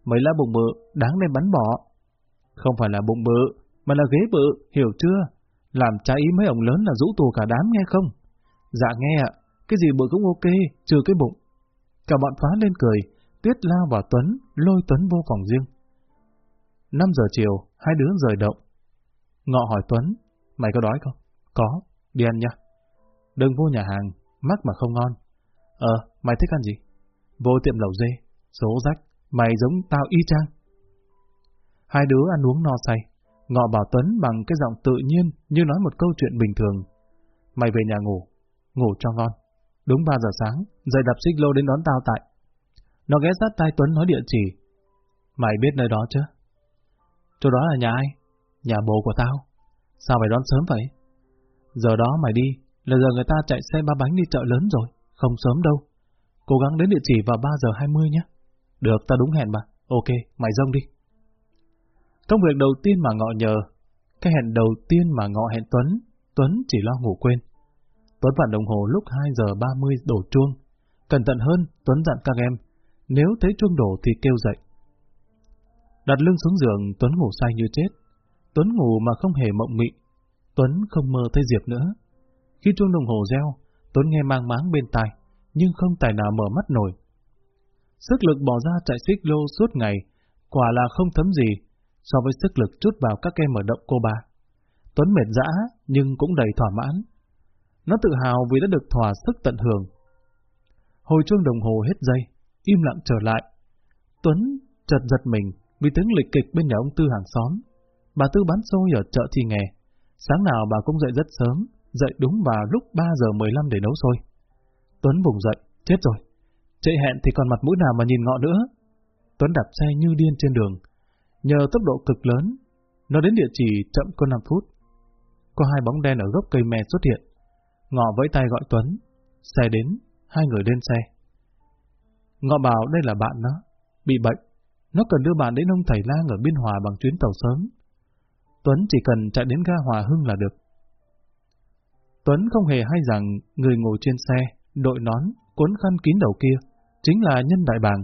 Mấy lá bụng bự, đáng nên bắn bỏ. Không phải là bụng bự, mà là ghế bự, hiểu chưa? Làm trái ý mấy ông lớn là rũ tù cả đám nghe không? Dạ nghe ạ, cái gì bự cũng ok, trừ cái bụng. Cả bọn phá lên cười, Tuyết lao vào Tuấn, lôi Tuấn vô phòng riêng. 5 giờ chiều, hai đứa rời động. Ngọ hỏi Tuấn, mày có đói không? Có, đi ăn nha. Đừng vô nhà hàng, mắc mà không ngon. Ờ, mày thích ăn gì? Vô tiệm lẩu dê, số rách, mày giống tao y chang. Hai đứa ăn uống no say, ngọ bảo Tuấn bằng cái giọng tự nhiên như nói một câu chuyện bình thường. Mày về nhà ngủ, ngủ cho ngon. Đúng 3 giờ sáng, dậy đạp xích lô đến đón tao tại. Nó ghé sát tai Tuấn nói địa chỉ. Mày biết nơi đó chứ? Chỗ đó là nhà ai? Nhà bố của tao. Sao mày đón sớm vậy? Giờ đó mày đi, là giờ người ta chạy xe ba bánh đi chợ lớn rồi, không sớm đâu. Cố gắng đến địa chỉ vào 3 giờ 20 nhé. Được, ta đúng hẹn mà. Ok, mày rông đi. Công việc đầu tiên mà ngọ nhờ, cái hẹn đầu tiên mà ngọ hẹn Tuấn, Tuấn chỉ lo ngủ quên. Tuấn vặn đồng hồ lúc 2 giờ 30 đổ chuông. Cẩn thận hơn, Tuấn dặn các em, nếu thấy chuông đổ thì kêu dậy. Đặt lưng xuống giường, Tuấn ngủ say như chết. Tuấn ngủ mà không hề mộng mị. Tuấn không mơ thấy Diệp nữa. Khi chuông đồng hồ reo, Tuấn nghe mang máng bên tai, nhưng không tài nào mở mắt nổi. Sức lực bỏ ra chạy xích lô suốt ngày, quả là không thấm gì so với sức lực chút vào các em ở động cô ba. Tuấn mệt dã nhưng cũng đầy thỏa mãn. Nó tự hào vì đã được thỏa sức tận hưởng. Hồi chuông đồng hồ hết dây, im lặng trở lại. Tuấn chợt giật mình vì tiếng lịch kịch bên nhà ông Tư hàng xóm. Bà Tư bán xôi ở chợ thì Nghè. Sáng nào bà cũng dậy rất sớm, dậy đúng vào lúc 3 giờ 15 để nấu sôi. Tuấn vùng dậy, chết rồi. Chạy hẹn thì còn mặt mũi nào mà nhìn ngọ nữa. Tuấn đạp xe như điên trên đường. Nhờ tốc độ cực lớn, nó đến địa chỉ chậm có 5 phút. Có hai bóng đen ở gốc cây me xuất hiện. Ngọ vẫy tay gọi Tuấn. Xe đến, hai người lên xe. Ngọ bảo đây là bạn nó, bị bệnh. Nó cần đưa bạn đến ông thầy lang ở Biên Hòa bằng chuyến tàu sớm. Tuấn chỉ cần chạy đến ga Hòa Hưng là được. Tuấn không hề hay rằng người ngồi trên xe, đội nón, cuốn khăn kín đầu kia, chính là Nhân Đại Bàng.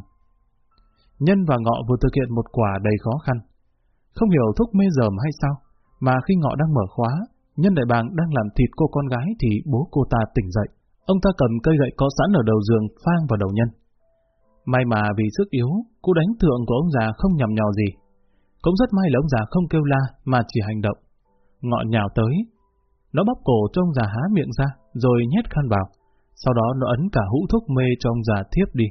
Nhân và Ngọ vừa thực hiện một quả đầy khó khăn. Không hiểu thúc mê dởm hay sao, mà khi Ngọ đang mở khóa, Nhân Đại Bàng đang làm thịt cô con gái thì bố cô ta tỉnh dậy. Ông ta cầm cây gậy có sẵn ở đầu giường phang vào đầu Nhân. May mà vì sức yếu, cú đánh thượng của ông già không nhầm nhò gì. Cũng rất may là ông già không kêu la mà chỉ hành động. Ngọ nhào tới. Nó bóp cổ cho ông già há miệng ra, rồi nhét khăn vào. Sau đó nó ấn cả hũ thuốc mê cho ông già thiếp đi.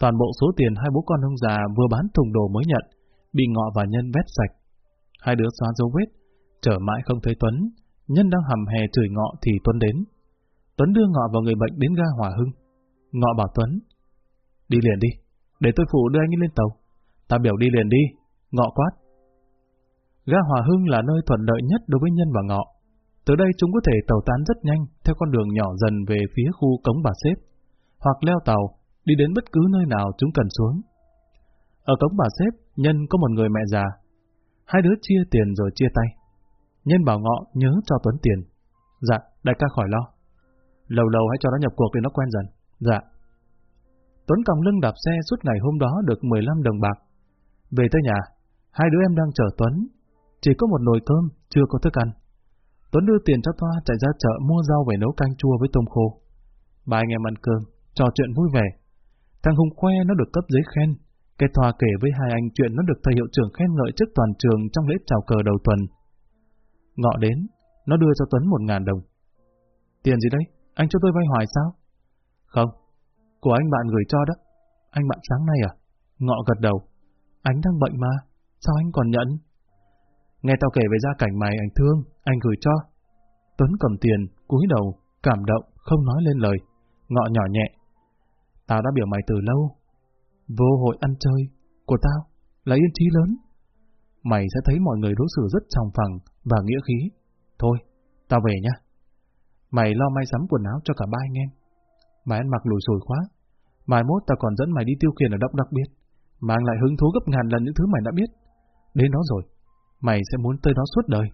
Toàn bộ số tiền hai bố con ông già vừa bán thùng đồ mới nhận, bị ngọ và nhân vét sạch. Hai đứa xóa dấu vết, trở mãi không thấy Tuấn, nhân đang hầm hè chửi ngọ thì Tuấn đến. Tuấn đưa ngọ vào người bệnh đến ga Hòa Hưng. Ngọ bảo Tuấn, đi liền đi, để tôi phụ đưa anh lên tàu. Ta biểu đi liền đi, ngọ quát. Ga Hòa Hưng là nơi thuận lợi nhất đối với nhân và ngọ. Từ đây chúng có thể tàu tán rất nhanh theo con đường nhỏ dần về phía khu cống bà xếp, hoặc leo tàu, đi đến bất cứ nơi nào chúng cần xuống. Ở cống bà xếp, Nhân có một người mẹ già. Hai đứa chia tiền rồi chia tay. Nhân bảo ngọ nhớ cho Tuấn tiền. Dạ, đại ca khỏi lo. Lâu lâu hãy cho nó nhập cuộc để nó quen dần. Dạ. Tuấn còng lưng đạp xe suốt ngày hôm đó được 15 đồng bạc. Về tới nhà, hai đứa em đang chờ Tuấn. Chỉ có một nồi cơm, chưa có thức ăn. Tuấn đưa tiền cho Thoa chạy ra chợ mua rau về nấu canh chua với tôm khô. Ba anh em ăn cơm, trò chuyện vui vẻ. Thằng Hùng khoe nó được cấp giấy khen. Cái Thoa kể với hai anh chuyện nó được thầy hiệu trưởng khen ngợi trước toàn trường trong lễ chào cờ đầu tuần. Ngọ đến, nó đưa cho Tuấn một ngàn đồng. Tiền gì đấy, Anh cho tôi vay hoài sao? Không, của anh bạn gửi cho đó. Anh bạn sáng nay à? Ngọ gật đầu. Anh đang bệnh mà, sao anh còn nhận? Nghe tao kể về gia cảnh mày anh thương, anh gửi cho. Tuấn cầm tiền, cúi đầu, cảm động, không nói lên lời. Ngọ nhỏ nhẹ. Tao đã biểu mày từ lâu. Vô hội ăn chơi, của tao, là yên trí lớn. Mày sẽ thấy mọi người đối xử rất trọng phẳng và nghĩa khí. Thôi, tao về nhá. Mày lo may sắm quần áo cho cả ba anh em. Mày ăn mặc lùi sùi quá. Mai mốt tao còn dẫn mày đi tiêu khiển ở động đặc biệt. Mang lại hứng thú gấp ngàn lần những thứ mày đã biết. Đến đó rồi, mày sẽ muốn tới đó suốt đời.